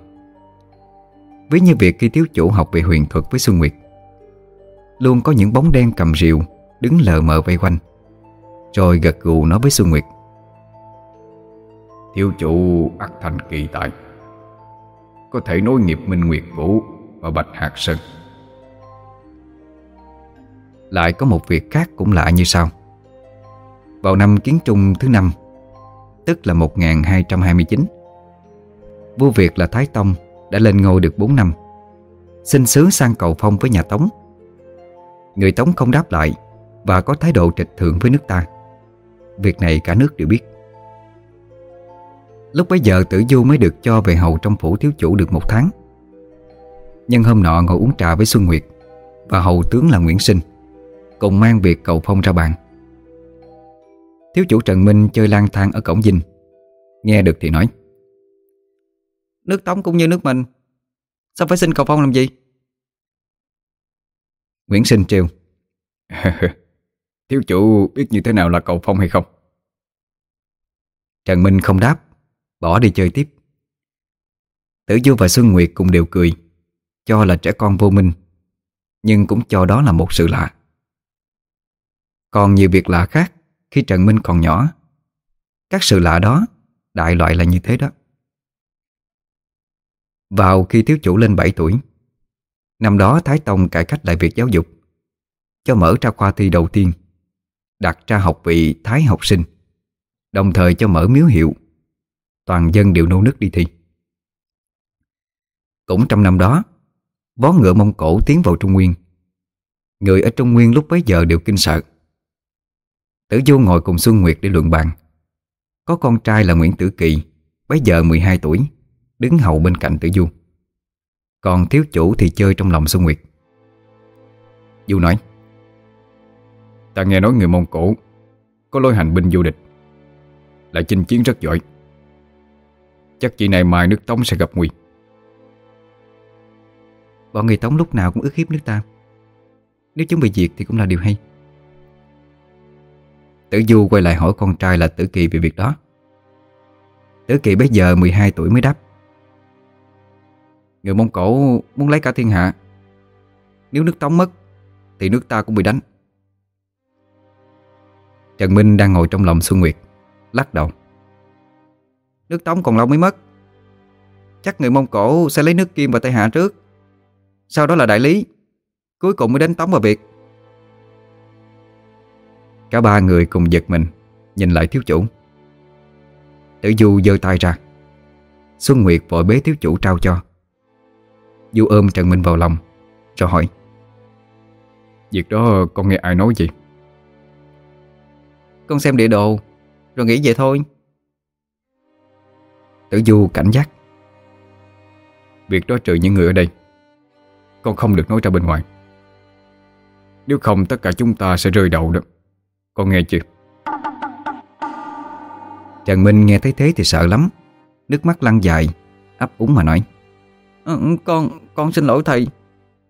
Ví như việc khi thiếu chủ học về huyền thuật với Xuân Nguyệt, Luôn có những bóng đen cầm rìu Đứng lờ mờ vây quanh Rồi gật gù nói với Xuân Nguyệt Thiếu chủ ắt thành kỳ tài có thể nối nghiệp Minh Nguyệt Vũ và Bạch Hạc Sơn. Lại có một việc khác cũng lạ như sau. Vào năm Kiến Trung thứ năm, tức là 1229, vua Việt là Thái Tông đã lên ngôi được 4 năm, xin sứ sang cầu phong với nhà Tống. Người Tống không đáp lại và có thái độ trịch thượng với nước ta. Việc này cả nước đều biết. Lúc bấy giờ tử du mới được cho về hầu trong phủ thiếu chủ được một tháng Nhân hôm nọ ngồi uống trà với Xuân Nguyệt, Và hầu tướng là Nguyễn Sinh, Cùng mang việc cầu phong ra bàn Thiếu chủ Trần Minh chơi lang thang ở cổng dinh Nghe được thì nói, Nước Tống cũng như nước mình, Sao phải xin cầu phong làm gì Nguyễn Sinh trêu Thiếu chủ biết như thế nào là cầu phong hay không? Trần Minh không đáp, Bỏ đi chơi tiếp. Tử Du và Xuân Nguyệt cùng đều cười, Cho là trẻ con vô minh, Nhưng cũng cho đó là một sự lạ. Còn nhiều việc lạ khác, Khi Trần Minh còn nhỏ, Các sự lạ đó Đại loại là như thế đó. Vào khi thiếu chủ lên 7 tuổi, Năm đó Thái Tông cải cách lại việc giáo dục, Cho mở ra khoa thi đầu tiên. Đặt ra học vị Thái học sinh, Đồng thời cho mở miếu hiệu. Toàn dân đều nô nức đi thi. Cũng trong năm đó, Vó ngựa Mông Cổ tiến vào Trung Nguyên. Người ở Trung Nguyên lúc bấy giờ đều kinh sợ. Tử Du ngồi cùng Xuân Nguyệt để luận bàn. Có con trai là Nguyễn Tử Kỳ, Bấy giờ 12 tuổi, Đứng hầu bên cạnh Tử Du. Còn thiếu chủ thì chơi trong lòng Xuân Nguyệt. Du nói Ta nghe nói người Mông Cổ Có lối hành binh vô địch. Lại chinh chiến rất giỏi. Chắc chị này mai nước Tống sẽ gặp nguy. Bọn người Tống lúc nào cũng ức hiếp nước ta. Nếu chúng bị diệt thì cũng là điều hay. Tử Du quay lại hỏi con trai là Tử Kỳ về việc đó. Tử Kỳ bây giờ 12 tuổi mới đáp. Người Mông Cổ muốn lấy cả thiên hạ. Nếu nước Tống mất, Thì nước ta cũng bị đánh. Trần Minh đang ngồi trong lòng Xuân Nguyệt, Lắc đầu. Nước Tống còn lâu mới mất. Chắc người Mông Cổ sẽ lấy nước Kim và Tây Hạ trước. Sau đó là Đại Lý, Cuối cùng mới đến Tống và Việt. Cả ba người cùng giật mình, Nhìn lại thiếu chủ. Tử Du giơ tay ra. Xuân Nguyệt vội bế thiếu chủ trao cho. Du ôm Trần Minh vào lòng, Rồi hỏi. Việc đó con nghe ai nói gì con xem địa đồ Rồi nghĩ vậy thôi. Tử Du cảnh giác. Việc đó trừ những người ở đây Con không được nói ra bên ngoài. Nếu không tất cả chúng ta sẽ rơi đầu đó. Con nghe chưa? Trần Minh nghe thấy thế thì sợ lắm. Nước mắt lăn dài ấp úng mà nói. À, Con con xin lỗi thầy.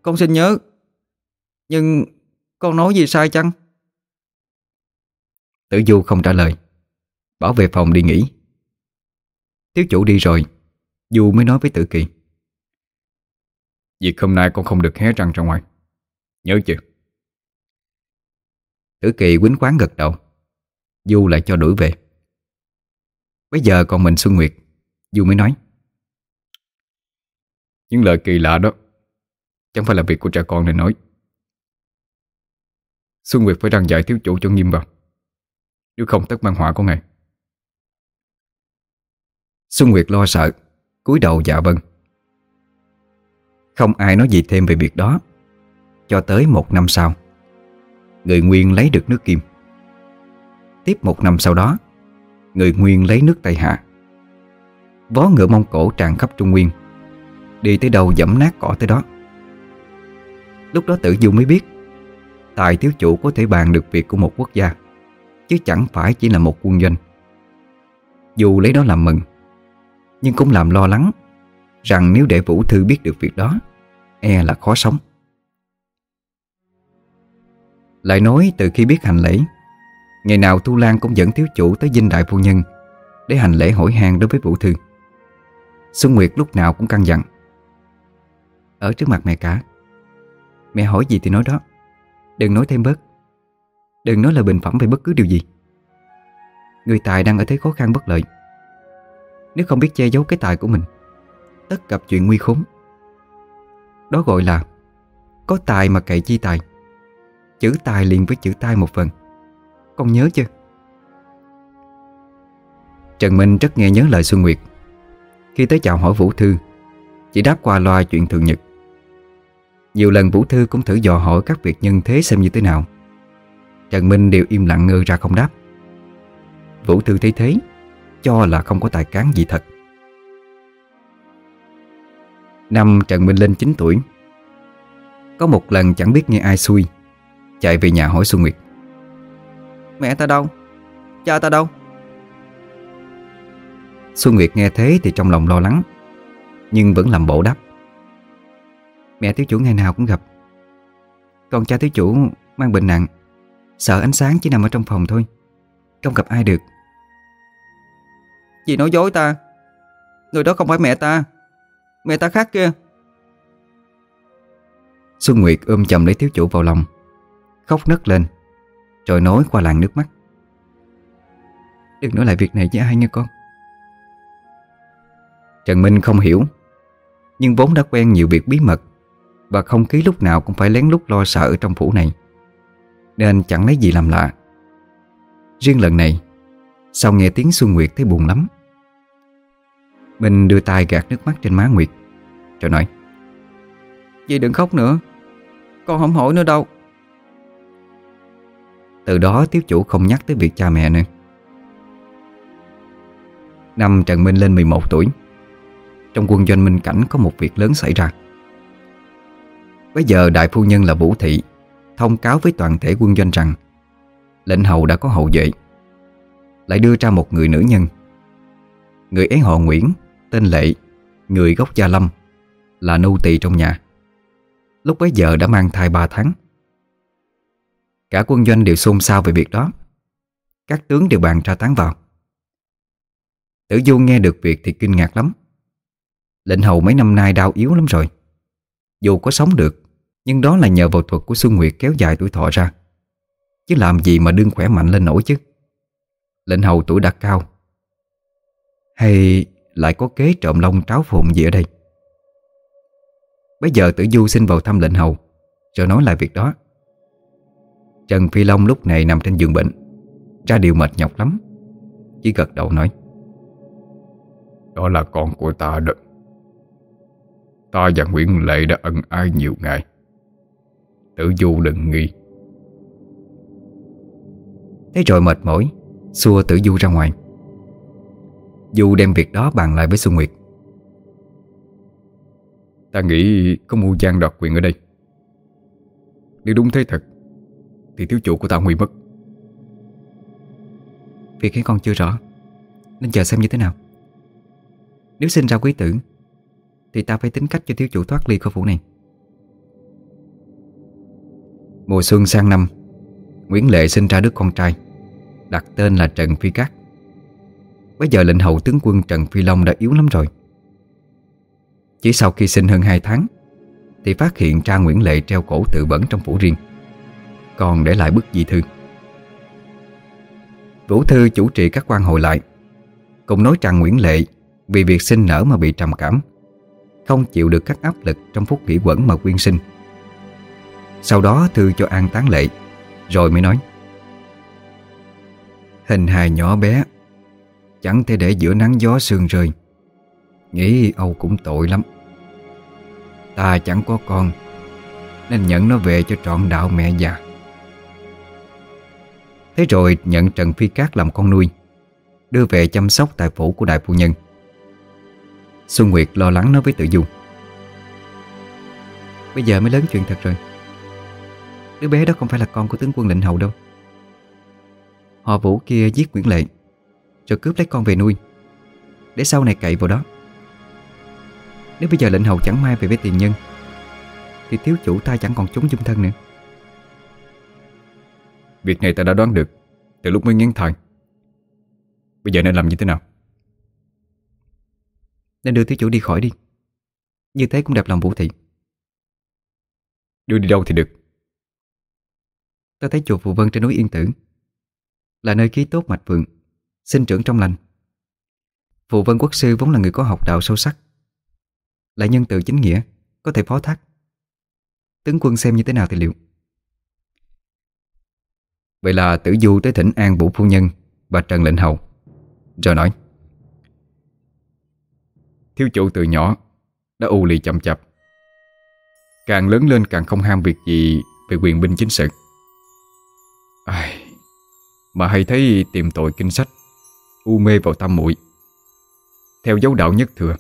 Con xin nhớ. Nhưng con nói gì sai chăng? Tử Du không trả lời. Bảo về phòng đi nghỉ. Thiếu chủ đi rồi Du mới nói với Tử Kỳ. Việc hôm nay con không được hé răng ra ngoài. Nhớ chưa? Tử Kỳ quýnh quán gật đầu. Du lại cho đuổi về. Bây giờ còn mình Xuân Nguyệt Du mới nói. Những lời kỳ lạ đó Chẳng phải là việc của trẻ con nên nói. Xuân Nguyệt phải răng dạy thiếu chủ cho nghiêm vào nếu không tất mang họa của ngài. Xuân Nguyệt lo sợ, cúi đầu dạ vâng. Không ai nói gì thêm về việc đó, Cho tới một năm sau, Người Nguyên lấy được nước Kim. Tiếp một năm sau đó, Người Nguyên lấy nước Tây Hạ. Vó ngựa Mông Cổ tràn khắp Trung Nguyên, Đi tới đâu dẫm nát cỏ tới đó. Lúc đó tự du mới biết, Tài thiếu chủ có thể bàn được việc của một quốc gia. Chứ chẳng phải chỉ là một quân doanh. Dù lấy đó làm mừng, Nhưng cũng làm lo lắng Rằng nếu để Vũ Thư biết được việc đó E là khó sống. Lại nói từ khi biết hành lễ, Ngày nào Tu Lan cũng dẫn thiếu chủ tới dinh đại phu nhân Để hành lễ hỏi han đối với Vũ Thư. Xuân Nguyệt lúc nào cũng căng dặn. Ở trước mặt mẹ cả, Mẹ hỏi gì thì nói đó, Đừng nói thêm bớt. Đừng nói lời bình phẩm về bất cứ điều gì. Người tài đang ở thế khó khăn bất lợi. Nếu không biết che giấu cái tài của mình, Tất gặp chuyện nguy khốn. Đó gọi là, Có tài mà cậy chi tài. Chữ tài liền với chữ tai một phần. Con nhớ chưa? Trần Minh rất nghe nhớ lời Xuân Nguyệt. Khi tới chào hỏi Vũ Thư, Chỉ đáp qua loa chuyện thường nhật. Nhiều lần Vũ Thư cũng thử dò hỏi các việc nhân thế xem như thế nào. Trần Minh đều im lặng ngơ ra không đáp. Vũ Thư thấy thế, Cho là không có tài cán gì thật. Năm Trần Minh lên 9 tuổi. Có một lần chẳng biết nghe ai xui, Chạy về nhà hỏi Xuân Nguyệt. Mẹ ta đâu? Cha ta đâu? Xuân Nguyệt nghe thế thì trong lòng lo lắng, Nhưng vẫn làm bộ đáp. Mẹ thiếu chủ ngày nào cũng gặp. Còn cha thiếu chủ mang bệnh nặng Sợ ánh sáng chỉ nằm ở trong phòng thôi. Không gặp ai được. Dì nói dối ta? Người đó không phải mẹ ta. Mẹ ta khác kia. Xuân Nguyệt ôm chầm lấy thiếu chủ vào lòng Khóc nấc lên Rồi nói qua làn nước mắt. Đừng nói lại việc này với ai nha con. Trần Minh không hiểu Nhưng vốn đã quen nhiều việc bí mật Và không khí lúc nào cũng phải lén lút lo sợ trong phủ này nên chẳng lấy gì làm lạ. Riêng lần này Sau nghe tiếng Xuân Nguyệt thấy buồn lắm? Minh đưa tay gạt nước mắt trên má Nguyệt, Rồi nói, Dì đừng khóc nữa, Con không hỏi nữa đâu. Từ đó tiếu chủ không nhắc tới việc cha mẹ nữa. Năm Trần Minh lên 11 tuổi, Trong quân doanh Minh Cảnh có một việc lớn xảy ra. Bây giờ đại phu nhân là Vũ Thị Thông cáo với toàn thể quân doanh rằng, Lệnh hầu đã có hậu vệ. Lại đưa ra một người nữ nhân. Người ấy họ Nguyễn, Tên Lệ, Người gốc Gia Lâm, Là nô tỳ trong nhà. Lúc bấy giờ đã mang thai 3 tháng. Cả quân doanh đều xôn xao về việc đó. Các tướng đều bàn ra tán vào. Tử Du nghe được việc thì kinh ngạc lắm. Lệnh hầu mấy năm nay đau yếu lắm rồi. Dù có sống được nhưng đó là nhờ vào thuật của Xuân Nguyệt kéo dài tuổi thọ ra. Chứ làm gì mà đương khỏe mạnh lên nổi chứ? Lệnh hầu tuổi đã cao. Hay lại có kế trộm lông tráo phụng gì ở đây? Bây giờ tử du xin vào thăm lệnh hầu, Rồi nói lại việc đó. Trần Phi Long lúc này nằm trên giường bệnh, Ra điều mệt nhọc lắm. Chỉ gật đầu nói, Đó là con của ta đó. Ta và Nguyễn Lệ đã ân ai nhiều ngày tự du đừng nghi. Thế rồi mệt mỏi, Xua tử du ra ngoài. Du đem việc đó bàn lại với Xuân Nguyệt. Ta nghĩ có mưu gian đoạt quyền ở đây. Nếu đúng thế thật, Thì thiếu chủ của ta nguy mất. Việc ấy con chưa rõ, Nên chờ xem như thế nào. Nếu sinh ra quý tử, Thì ta phải tính cách cho thiếu chủ thoát ly khỏi phủ này. Mùa xuân sang năm, Nguyễn Lệ sinh ra đứa con trai, Đặt tên là Trần Phi Cát. Bây giờ lệnh hầu tướng quân Trần Phi Long đã yếu lắm rồi. Chỉ sau khi sinh hơn 2 tháng, Thì phát hiện cha Nguyễn Lệ treo cổ tự bẩn trong phủ riêng, Còn để lại bức di thư. Vũ Thư chủ trì các quan hội lại Cùng nói rằng Nguyễn Lệ Vì việc sinh nở mà bị trầm cảm, Không chịu được các áp lực Trong phút nghỉ quẩn mà quyên sinh. Sau đó Thư cho an táng lệ Rồi mới nói, Hình hài nhỏ bé, Chẳng thể để giữa nắng gió sương rơi. Nghĩ Âu cũng tội lắm. Ta chẳng có con, Nên nhận nó về cho trọn đạo mẹ già. Thế rồi nhận Trần Phi Cát làm con nuôi, Đưa về chăm sóc tại phủ của đại phu nhân. Xuân Nguyệt lo lắng nói với Tự Du, Bây giờ mới lớn chuyện thật rồi. Đứa bé đó không phải là con của tướng quân lệnh hầu đâu. Họ vũ kia giết Nguyễn Lệ Rồi cướp lấy con về nuôi. Để sau này cậy vào đó. Nếu bây giờ lệnh hầu chẳng may về với tiền nhân Thì thiếu chủ ta chẳng còn chúng dung thân nữa. Việc này ta đã đoán được Từ lúc mới ngén thai. Bây giờ nên làm như thế nào? Nên đưa thiếu chủ đi khỏi đi. Như thế cũng đẹp lòng vũ thị. Đưa đi đâu thì được Ta thấy chùa Phù Vân trên núi Yên Tử Là nơi khí tốt mạch vượng Sinh trưởng trong lành. Phù Vân Quốc Sư vốn là người có học đạo sâu sắc Lại nhân từ chính nghĩa, Có thể phó thác. Tướng quân xem như thế nào thì liệu? Vậy là tử du tới thỉnh an Vũ Phu Nhân Và Trần Lệnh Hầu, Rồi nói. Thiếu chủ từ nhỏ Đã u lì chậm chập Càng lớn lên càng không ham việc gì Về quyền binh chính sự. Ai, Mà hay thấy tìm tội kinh sách U mê vào tâm muội. Theo dấu đạo nhất thừa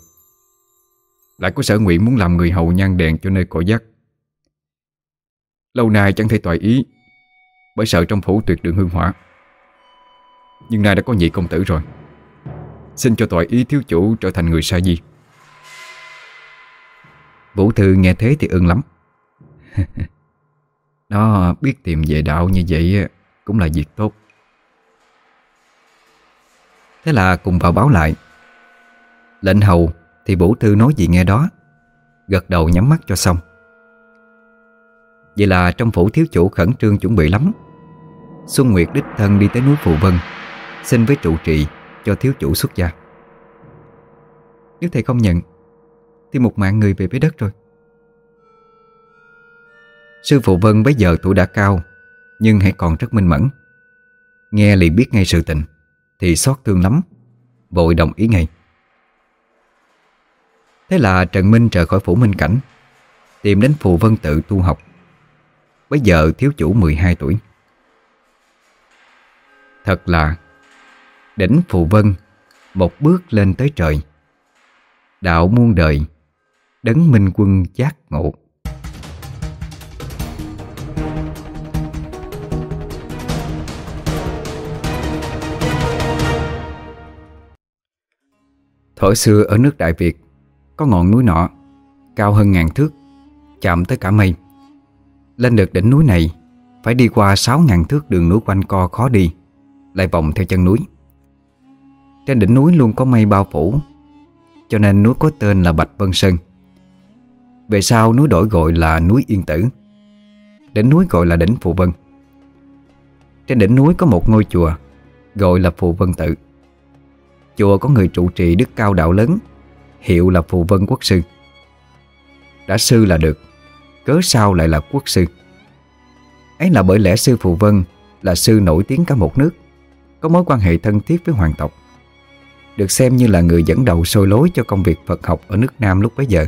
Lại có sở nguyện muốn làm người hầu nhan đèn cho nơi cõi giác. Lâu nay chẳng thể toại ý Bởi sợ trong phủ tuyệt đường hương hỏa. Nhưng nay đã có nhị công tử rồi. Xin cho toại ý thiếu chủ trở thành người sa di. Vũ Thư nghe thế thì ưng lắm. Nó biết tìm về đạo như vậy cũng là việc tốt. Thế là cùng vào báo lại. Lệnh hầu Thì bổ thư nói gì nghe đó, Gật đầu nhắm mắt cho xong. Vậy là trong phủ thiếu chủ khẩn trương chuẩn bị lắm. Xuân Nguyệt đích thân đi tới núi Phù Vân, Xin với trụ trì cho thiếu chủ xuất gia. Nếu thầy không nhận, Thì một mạng người về với đất rồi. Sư phụ Vân bấy giờ tuổi đã cao nhưng hãy còn rất minh mẫn. Nghe liền biết ngay sự tình, Thì xót thương lắm. Vội đồng ý ngay. Thế là Trần Minh trở khỏi phủ Minh Cảnh, Tìm đến Phù Vân tự tu học. Bây giờ thiếu chủ 12 tuổi. Thật là, Đỉnh Phù Vân, Một bước lên tới trời. Đạo muôn đời, Đấng minh quân giác ngộ. Thổi xưa ở nước Đại Việt, Có ngọn núi nọ, Cao hơn ngàn thước, Chạm tới cả mây. Lên được đỉnh núi này, Phải đi qua sáu ngàn thước đường núi quanh co khó đi, Lại vòng theo chân núi. Trên đỉnh núi luôn có mây bao phủ, Cho nên núi có tên là Bạch Vân Sơn. Về sau núi đổi gọi là núi Yên Tử, Đỉnh núi gọi là đỉnh Phù Vân. Trên đỉnh núi có một ngôi chùa, Gọi là Phù Vân Tự. Chùa có người trụ trì đức cao đạo lớn, Hiệu là Phù Vân Quốc Sư. Đã sư là được, Cớ sao lại là quốc sư? Ấy là bởi lẽ sư Phù Vân Là sư nổi tiếng cả một nước, Có mối quan hệ thân thiết với hoàng tộc, Được xem như là người dẫn đầu sôi lối Cho công việc Phật học ở nước Nam lúc bấy giờ,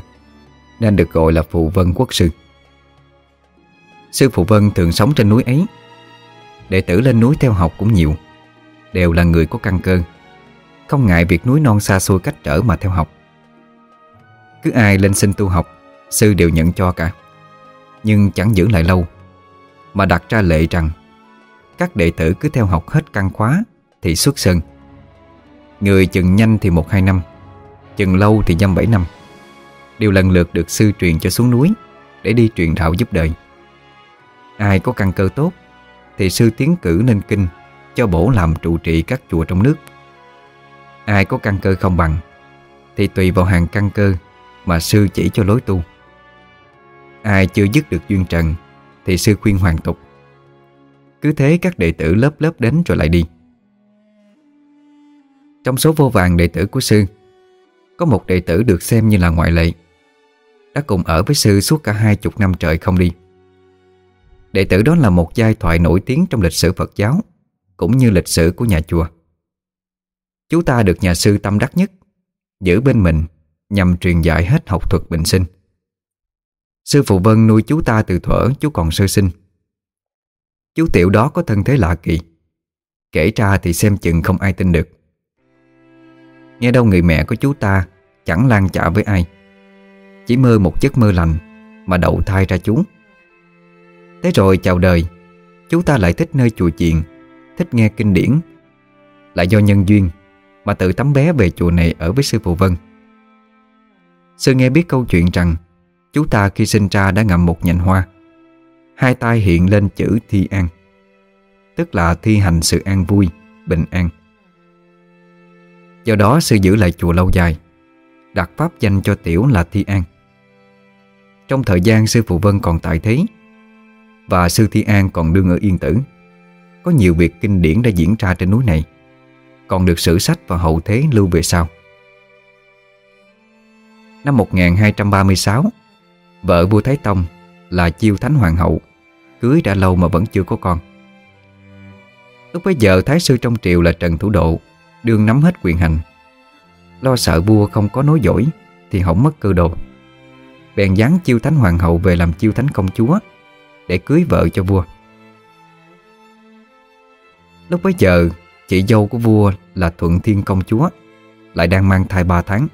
Nên được gọi là Phù Vân Quốc Sư. Sư phụ Vân thường sống trên núi ấy, Đệ tử lên núi theo học cũng nhiều, Đều là người có căn cơ không ngại việc núi non xa xôi cách trở mà theo học. Cứ ai lên xin tu học, Sư đều nhận cho cả. Nhưng chẳng giữ lại lâu, Mà đặt ra lệ rằng, Các đệ tử cứ theo học hết căn khóa Thì xuất sơn Người chừng nhanh thì một hai năm, Chừng lâu thì dăm bảy năm. Đều lần lượt được sư truyền cho xuống núi Để đi truyền đạo giúp đời. Ai có căn cơ tốt Thì sư tiến cử lên kinh Cho bổ làm trụ trì các chùa trong nước. Ai có căn cơ không bằng, Thì tùy vào hàng căn cơ Mà sư chỉ cho lối tu. Ai chưa dứt được duyên trần, Thì sư khuyên hoàn tục. Cứ thế các đệ tử lớp lớp đến rồi lại đi. Trong số vô vàng đệ tử của sư, Có một đệ tử được xem như là ngoại lệ, Đã cùng ở với sư suốt cả hai chục năm trời không đi. Đệ tử đó là một giai thoại nổi tiếng trong lịch sử Phật giáo, Cũng như lịch sử của nhà chùa. Chú ta được nhà sư tâm đắc nhất, Giữ bên mình, Nhằm truyền dạy hết học thuật bình sinh. Sư Phụ Vân nuôi chú ta từ thuở chú còn sơ sinh. Chú tiểu đó có thân thế lạ kỳ. Kể ra thì xem chừng không ai tin được. Nghe đâu người mẹ của chú ta Chẳng lan chạ với ai. Chỉ mơ một giấc mơ lành Mà đậu thai ra chú. Thế rồi chào đời, Chú ta lại thích nơi chùa chiền, Thích nghe kinh điển. Lại do nhân duyên mà tự tắm bé về chùa này ở với sư phụ Vân. Sư nghe biết câu chuyện rằng Chú ta khi sinh ra đã ngậm một nhành hoa. Hai tay hiện lên chữ thi an Tức là thi hành sự an vui, bình an. Do đó sư giữ lại chùa lâu dài Đặt pháp danh cho tiểu là Thi An. Trong thời gian sư phụ Vân còn tại thế Và sư Thi An còn đương ở Yên Tử Có nhiều việc kinh điển đã diễn ra trên núi này còn được sử sách và hậu thế lưu về sau. Năm 1236 Vợ vua Thái Tông là Chiêu Thánh Hoàng hậu, Cưới đã lâu mà vẫn chưa có con. Lúc bấy giờ Thái sư trong triều là Trần Thủ Độ, Đương nắm hết quyền hành. Lo sợ vua không có nối dõi Thì hỏng mất cơ đồ. Bèn dán Chiêu Thánh Hoàng hậu về làm Chiêu Thánh Công Chúa Để cưới vợ cho vua. Lúc bấy giờ Chị dâu của vua là Thuận Thiên Công Chúa Lại đang mang thai 3 tháng.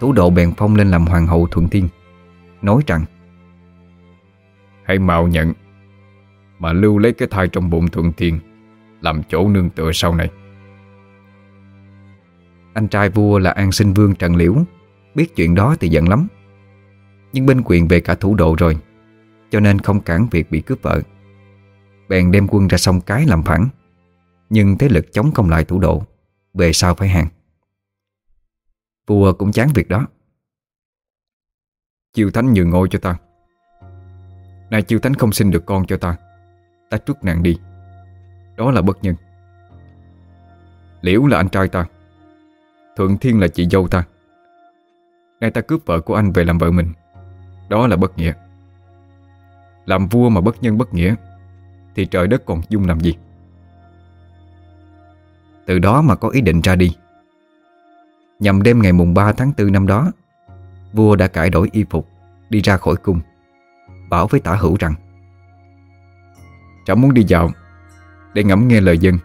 Thủ độ bèn phong lên làm hoàng hậu Thuận Thiên Nói rằng Hãy mạo nhận Mà lưu lấy cái thai trong bụng Thuận Thiên Làm chỗ nương tựa sau này. Anh trai vua là An Sinh Vương Trần Liễu Biết chuyện đó thì giận lắm. Nhưng bên quyền về cả thủ độ rồi Cho nên không cản việc bị cướp vợ. Bèn đem quân ra sông Cái làm phản nhưng thế lực chống không lại thủ độ Về sao phải hàng. Vua cũng chán việc đó. Chiêu thánh nhường ngôi cho ta. Nay chiêu thánh không sinh được con cho ta. Ta trút nàng đi. Đó là bất nhân. Liễu là anh trai ta. Thượng Thiên là chị dâu ta. Nay ta cướp vợ của anh về làm vợ mình. Đó là bất nghĩa. Làm vua mà bất nhân bất nghĩa, Thì trời đất còn dung làm gì? Từ đó mà có ý định ra đi. Nhằm đêm ngày mùng 3 tháng 4 năm đó, Vua đã cải đổi y phục, Đi ra khỏi cung, Bảo với tả hữu rằng Cháu muốn đi dạo Để ngẫm nghe lời dân,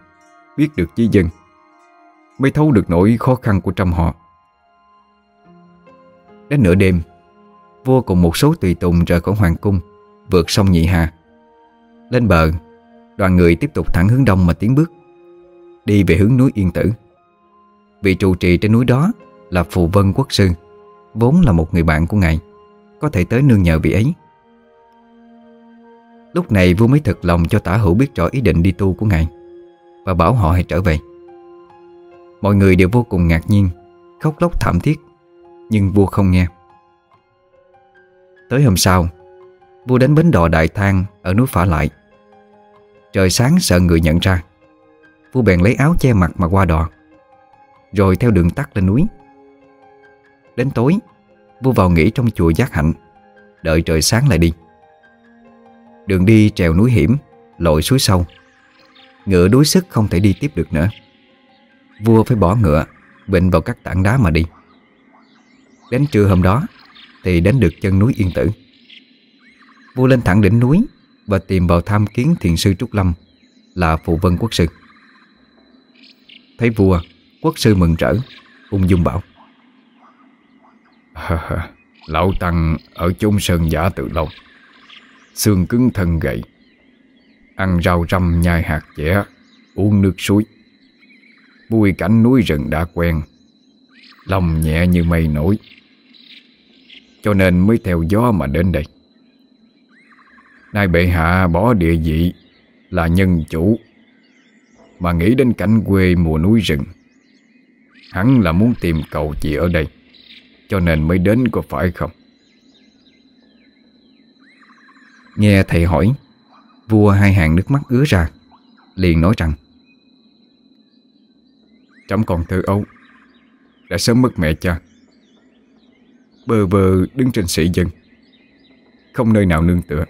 Biết được chí dân, Mới thấu được nỗi khó khăn của trăm họ. Đến nửa đêm, Vua cùng một số tùy tùng rời khỏi hoàng cung, Vượt sông Nhị Hà. Lên bờ, Đoàn người tiếp tục thẳng hướng đông mà tiến bước. Đi về hướng núi Yên Tử. Vị trụ trì trên núi đó Là Phù Vân Quốc Sư, Vốn là một người bạn của ngài, Có thể tới nương nhờ vị ấy. Lúc này vua mới thật lòng cho tả hữu biết rõ ý định đi tu của ngài Và bảo họ hãy trở về. Mọi người đều vô cùng ngạc nhiên, Khóc lóc thảm thiết, Nhưng vua không nghe. Tới hôm sau, Vua đến bến đò Đại Thang Ở núi Phả Lại. Trời sáng sợ người nhận ra Vua bèn lấy áo che mặt mà qua đò, Rồi theo đường tắt lên núi. Đến tối Vua vào nghỉ trong chùa Giác Hạnh, Đợi trời sáng lại đi. Đường đi trèo núi hiểm, Lội suối sâu. Ngựa đuối sức không thể đi tiếp được nữa. Vua phải bỏ ngựa Bệnh vào các tảng đá mà đi. Đến trưa hôm đó, Thì đến được chân núi Yên Tử. Vua lên thẳng đỉnh núi Và tìm vào tham kiến thiền sư Trúc Lâm, Là phụ vân quốc sư. Thấy vua, Quốc sư mừng rỡ, Ung dung bảo. Lão Tăng ở chốn sơn giả từ lâu, Xương cứng thân gậy, Ăn rau răm nhai hạt dẻ Uống nước suối. Vui cảnh núi rừng đã quen, Lòng nhẹ như mây nổi, Cho nên mới theo gió mà đến đây. Nay bệ hạ bỏ địa vị Là nhân chủ mà nghĩ đến cảnh quê mùa núi rừng. Hắn là muốn tìm cậu chị ở đây, Cho nên mới đến có phải không? Nghe thầy hỏi, Vua hai hàng nước mắt ứa ra, Liền nói rằng Trẫm còn thơ ấu, Đã sớm mất mẹ cha. Bơ vơ đứng trên sĩ dân, Không nơi nào nương tựa.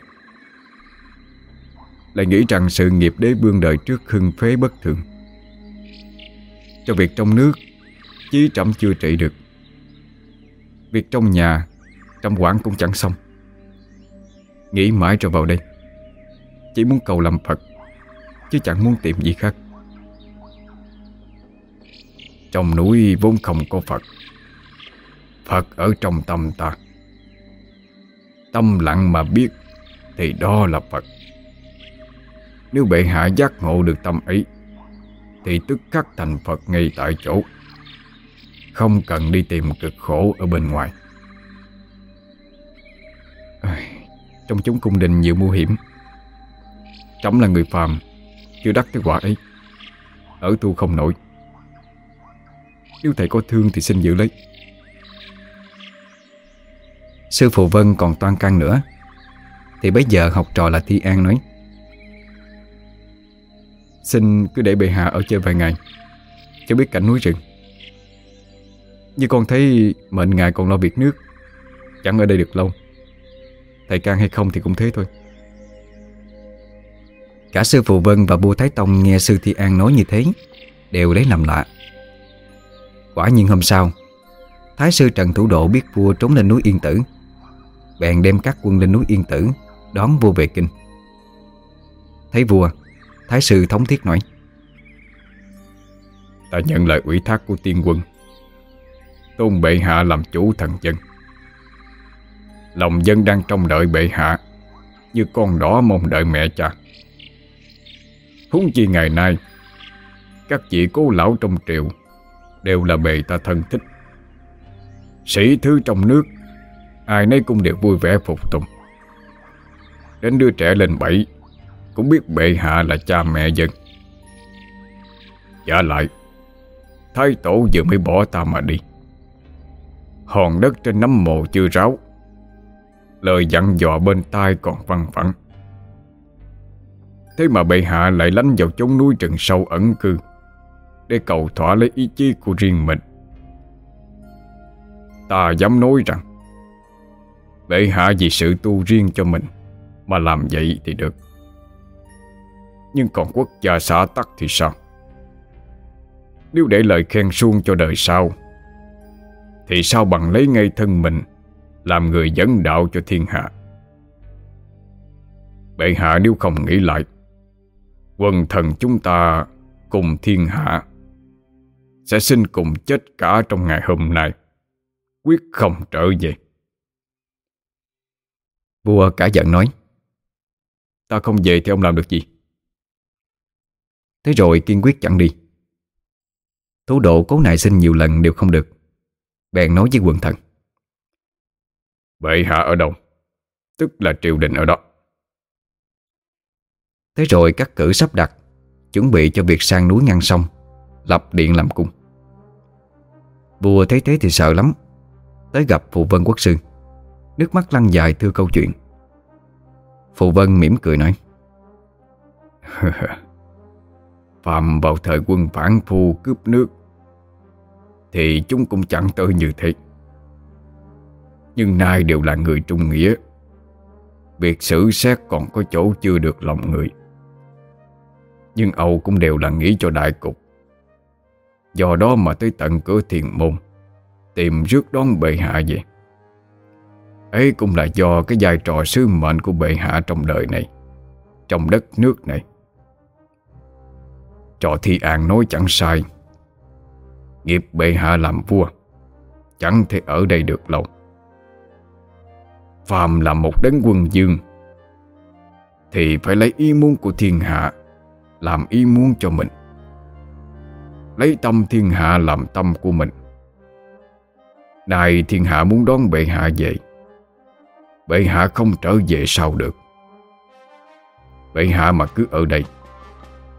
Lại nghĩ rằng sự nghiệp đế vương đời trước hưng phế bất thường. Cho việc trong nước, Chí trẫm chưa trị được. Việc trong nhà Trong quản cũng chẳng xong. Nghĩ mãi rồi vào đây. Chỉ muốn cầu làm Phật, Chứ chẳng muốn tìm gì khác. Trong núi vốn không có Phật. Phật ở trong tâm ta. Tâm lặng mà biết, Thì đó là Phật. Nếu bệ hạ giác ngộ được tâm ấy Thì tức khắc thành Phật ngay tại chỗ. Không cần đi tìm cực khổ ở bên ngoài. Trong chúng cung đình nhiều mưu hiểm. Trẫm là người phàm, Chưa đắc cái quả ấy. Ở tu không nổi. Nếu thầy có thương thì xin giữ lấy. Sư phụ Vân còn toan can nữa. Thì bây giờ học trò là Thi An nói. Xin cứ để bệ hạ ở chơi vài ngày. Cho biết cảnh núi rừng. Như con thấy mệnh ngài còn lo việc nước, Chẳng ở đây được lâu. Thầy can hay không thì cũng thế thôi. Cả sư phụ Vân và vua Thái Tông nghe sư Thi An nói như thế, Đều lấy làm lạ. Quả nhiên hôm sau, Thái sư Trần Thủ Độ biết vua trốn lên núi Yên Tử. Bèn đem các quân lên núi Yên Tử Đón vua về kinh. Thấy vua Thái sư thống thiết nói. Ta nhận lời ủy thác của tiên quân. Tôn bệ hạ làm chủ thần dân. Lòng dân đang trông đợi bệ hạ, Như con đỏ mong đợi mẹ cha. Huống chi ngày nay, Các vị cố lão trong triều Đều là bề ta thân thích. Sĩ thứ trong nước, Ai nấy cũng đều vui vẻ phục tùng. Đến đứa trẻ lên bảy cũng biết bệ hạ là cha mẹ dân. Giả lại, Thái tổ vừa mới bỏ ta mà đi. Hòn đất trên nấm mồ chưa ráo. Lời dặn dò bên tai còn văng vẳng. Thế mà bệ hạ lại lánh vào chốn núi rừng sâu ẩn cư, Để cầu thỏa lấy ý chí của riêng mình. Ta dám nói rằng, Bệ hạ vì sự tu riêng cho mình Mà làm vậy thì được. Nhưng còn quốc gia xã tắc thì sao? Nếu để lời khen suông cho đời sau Thì sao bằng lấy ngay thân mình Làm người dẫn đạo cho thiên hạ? Bệ hạ nếu không nghĩ lại Quân thần chúng ta cùng thiên hạ Sẽ sinh cùng chết cả trong ngày hôm nay. Quyết không trở về. Vua cả giận nói Ta không về thì ông làm được gì Thế rồi kiên quyết chẳng đi. Thú độ cố nại xin nhiều lần đều không được. Bèn nói với quần thần. Bệ hạ ở đâu? Tức là triều đình ở đó. Thế rồi các cử sắp đặt Chuẩn bị cho việc sang núi ngăn sông Lập điện làm cung. Vua thấy thế thì sợ lắm Tới gặp Phụ Vân Quốc Sư. Nước mắt lăn dài thưa câu chuyện. Phụ Vân mỉm cười nói Phạm vào thời quân phản phu cướp nước, Thì chúng cũng chẳng tới như thế. Nhưng nay đều là người trung nghĩa, Việc xử xét còn có chỗ chưa được lòng người. Nhưng Âu cũng đều là nghĩ cho đại cục. Do đó mà tới tận cửa thiền môn, Tìm rước đón bệ hạ về. Ấy cũng là do cái vai trò sứ mệnh của bệ hạ trong đời này, Trong đất nước này. Trò thi an nói chẳng sai. Nghiệp bệ hạ làm vua, Chẳng thể ở đây được lâu. Phàm là một đấng quân dương, Thì phải lấy ý muốn của thiên hạ Làm ý muốn cho mình. Lấy tâm thiên hạ làm tâm của mình. Này thiên hạ muốn đón bệ hạ về, Bệ hạ không trở về sao được? Bệ hạ mà cứ ở đây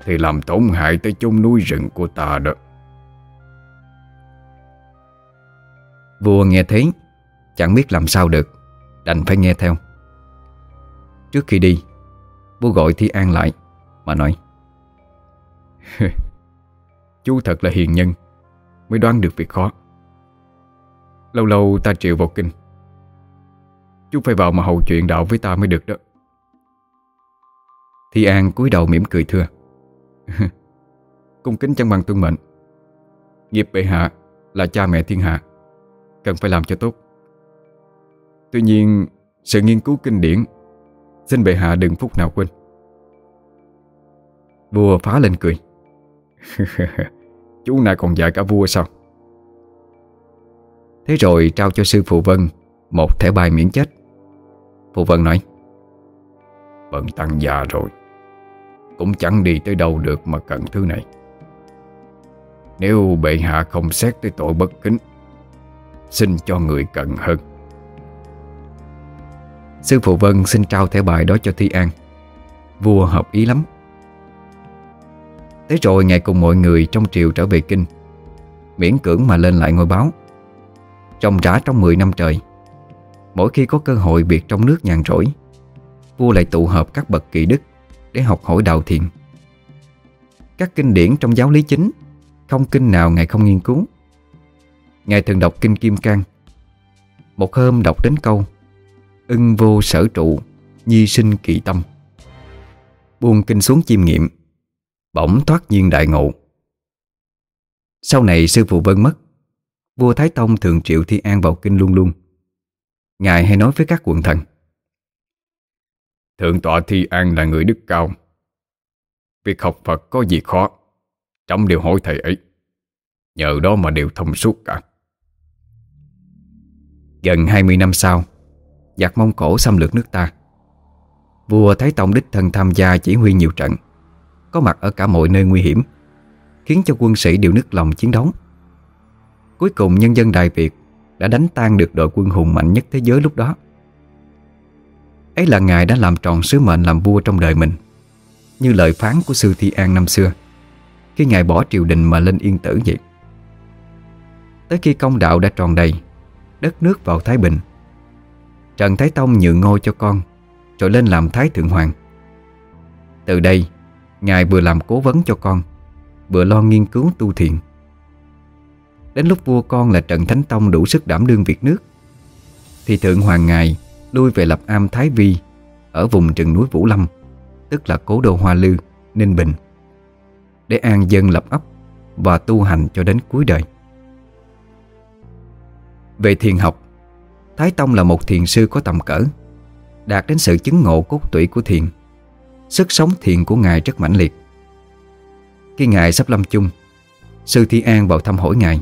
thì làm tổn hại tới chốn núi rừng của ta đó. Vua nghe thấy Chẳng biết làm sao được Đành phải nghe theo. Trước khi đi Vua gọi Thi An lại Mà nói Chú thật là hiền nhân Mới đoán được việc khó. Lâu lâu ta triệu vào kinh Chú phải vào mà hầu chuyện đạo với ta mới được đó. Thi An cúi đầu mỉm cười thưa Cung kính chẳng bằng tuân mệnh. Nghiệp bệ hạ là cha mẹ thiên hạ, Cần phải làm cho tốt. Tuy nhiên, Sự nghiên cứu kinh điển, Xin bệ hạ đừng phút nào quên. Vua phá lên cười. Chú này còn dạy cả vua sao? Thế rồi trao cho sư Phụ Vân Một thẻ bài miễn chết. Phụ Vân nói, Bận tăng già rồi cũng chẳng đi tới đâu được mà cần thứ này. Nếu bệ hạ không xét tới tội bất kính, Xin cho người cần hơn. Sư Phụ Vân xin trao thẻ bài đó cho Thi An. Vua hợp ý lắm. Thế rồi ngày cùng mọi người trong triều trở về kinh, Miễn cưỡng mà lên lại ngôi báo. Trồng rã trong 10 năm trời, Mỗi khi có cơ hội việc trong nước nhàn rỗi, Vua lại tụ hợp các bậc kỳ đức để học hỏi đạo thiện Các kinh điển trong giáo lý chính, Không kinh nào Ngài không nghiên cứu. Ngài thường đọc kinh Kim Cang. Một hôm đọc đến câu, Ưng vô sở trụ, Nhi sinh kỳ tâm. Buông kinh xuống chiêm nghiệm, Bỗng thoát nhiên đại ngộ. Sau này sư phụ Vân mất, Vua Thái Tông thường triệu Thi An vào kinh luôn luôn. Ngài hay nói với các quận thần Thượng tọa Thi An là người đức cao. Việc học Phật có gì khó Trẫm đều hỏi thầy ấy. Nhờ đó mà đều thông suốt cả. Gần 20 năm sau Giặc Mông Cổ xâm lược nước ta. Vua Thái Tông đích thân tham gia chỉ huy nhiều trận, Có mặt ở cả mọi nơi nguy hiểm, Khiến cho quân sĩ đều nức lòng chiến đấu. Cuối cùng nhân dân Đại Việt Đã đánh tan được đội quân hùng mạnh nhất thế giới lúc đó. Ấy là Ngài đã làm tròn sứ mệnh làm vua trong đời mình. Như lời phán của sư Thi An năm xưa, Khi Ngài bỏ triều đình mà lên yên tử vậy. Tới khi công đạo đã tròn đầy, Đất nước vào Thái Bình, Trần Thái Tông nhượng ngôi cho con, Rồi lên làm Thái Thượng Hoàng. Từ đây, Ngài vừa làm cố vấn cho con, Vừa lo nghiên cứu tu thiện. Đến lúc vua con là Trần Thánh Tông đủ sức đảm đương việc nước, Thì Thượng Hoàng Ngài lui về lập am Thái Vi Ở vùng rừng núi Vũ Lâm Tức là cố đô Hoa Lư, Ninh Bình Để an dân lập ấp Và tu hành cho đến cuối đời. Về thiền học Thái Tông là một thiền sư có tầm cỡ Đạt đến sự chứng ngộ cốt tủy của thiền. Sức sống thiền của Ngài rất mãnh liệt. Khi Ngài sắp lâm chung Sư Thi An vào thăm hỏi Ngài.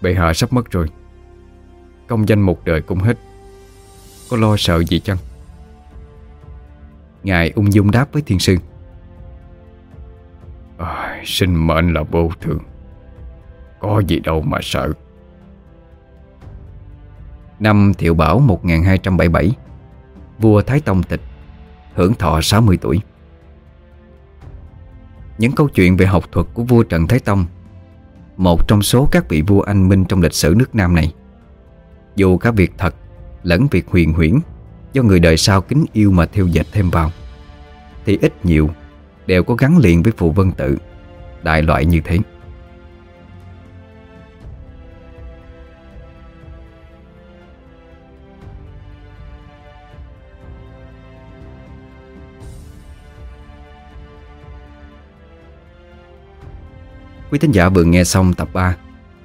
Bệ hạ sắp mất rồi. Công danh một đời cũng hết. Có lo sợ gì chăng? Ngài ung dung đáp với thiên sư. À, Sinh mệnh là vô thường. Có gì đâu mà sợ. Năm Thiệu Bảo 1277 Vua Thái Tông tịch Hưởng thọ 60 tuổi. Những câu chuyện về học thuật của vua Trần Thái Tông Một trong số các vị vua anh minh trong lịch sử nước Nam này dù cả việc thật lẫn việc huyền huyễn Do người đời sau kính yêu mà theo dệt thêm vào, Thì ít nhiều đều có gắn liền với phù vân tự, Đại loại như thế. Quý thính giả vừa nghe xong tập 3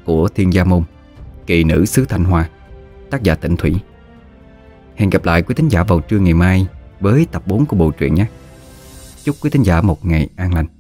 của Thiên Gia Môn, Kỳ nữ xứ Thanh Hoa. Tác giả Tịnh Thủy. Hẹn gặp lại quý thính giả vào trưa ngày mai với tập 4 của bộ truyện nhé. Chúc quý thính giả một ngày an lành.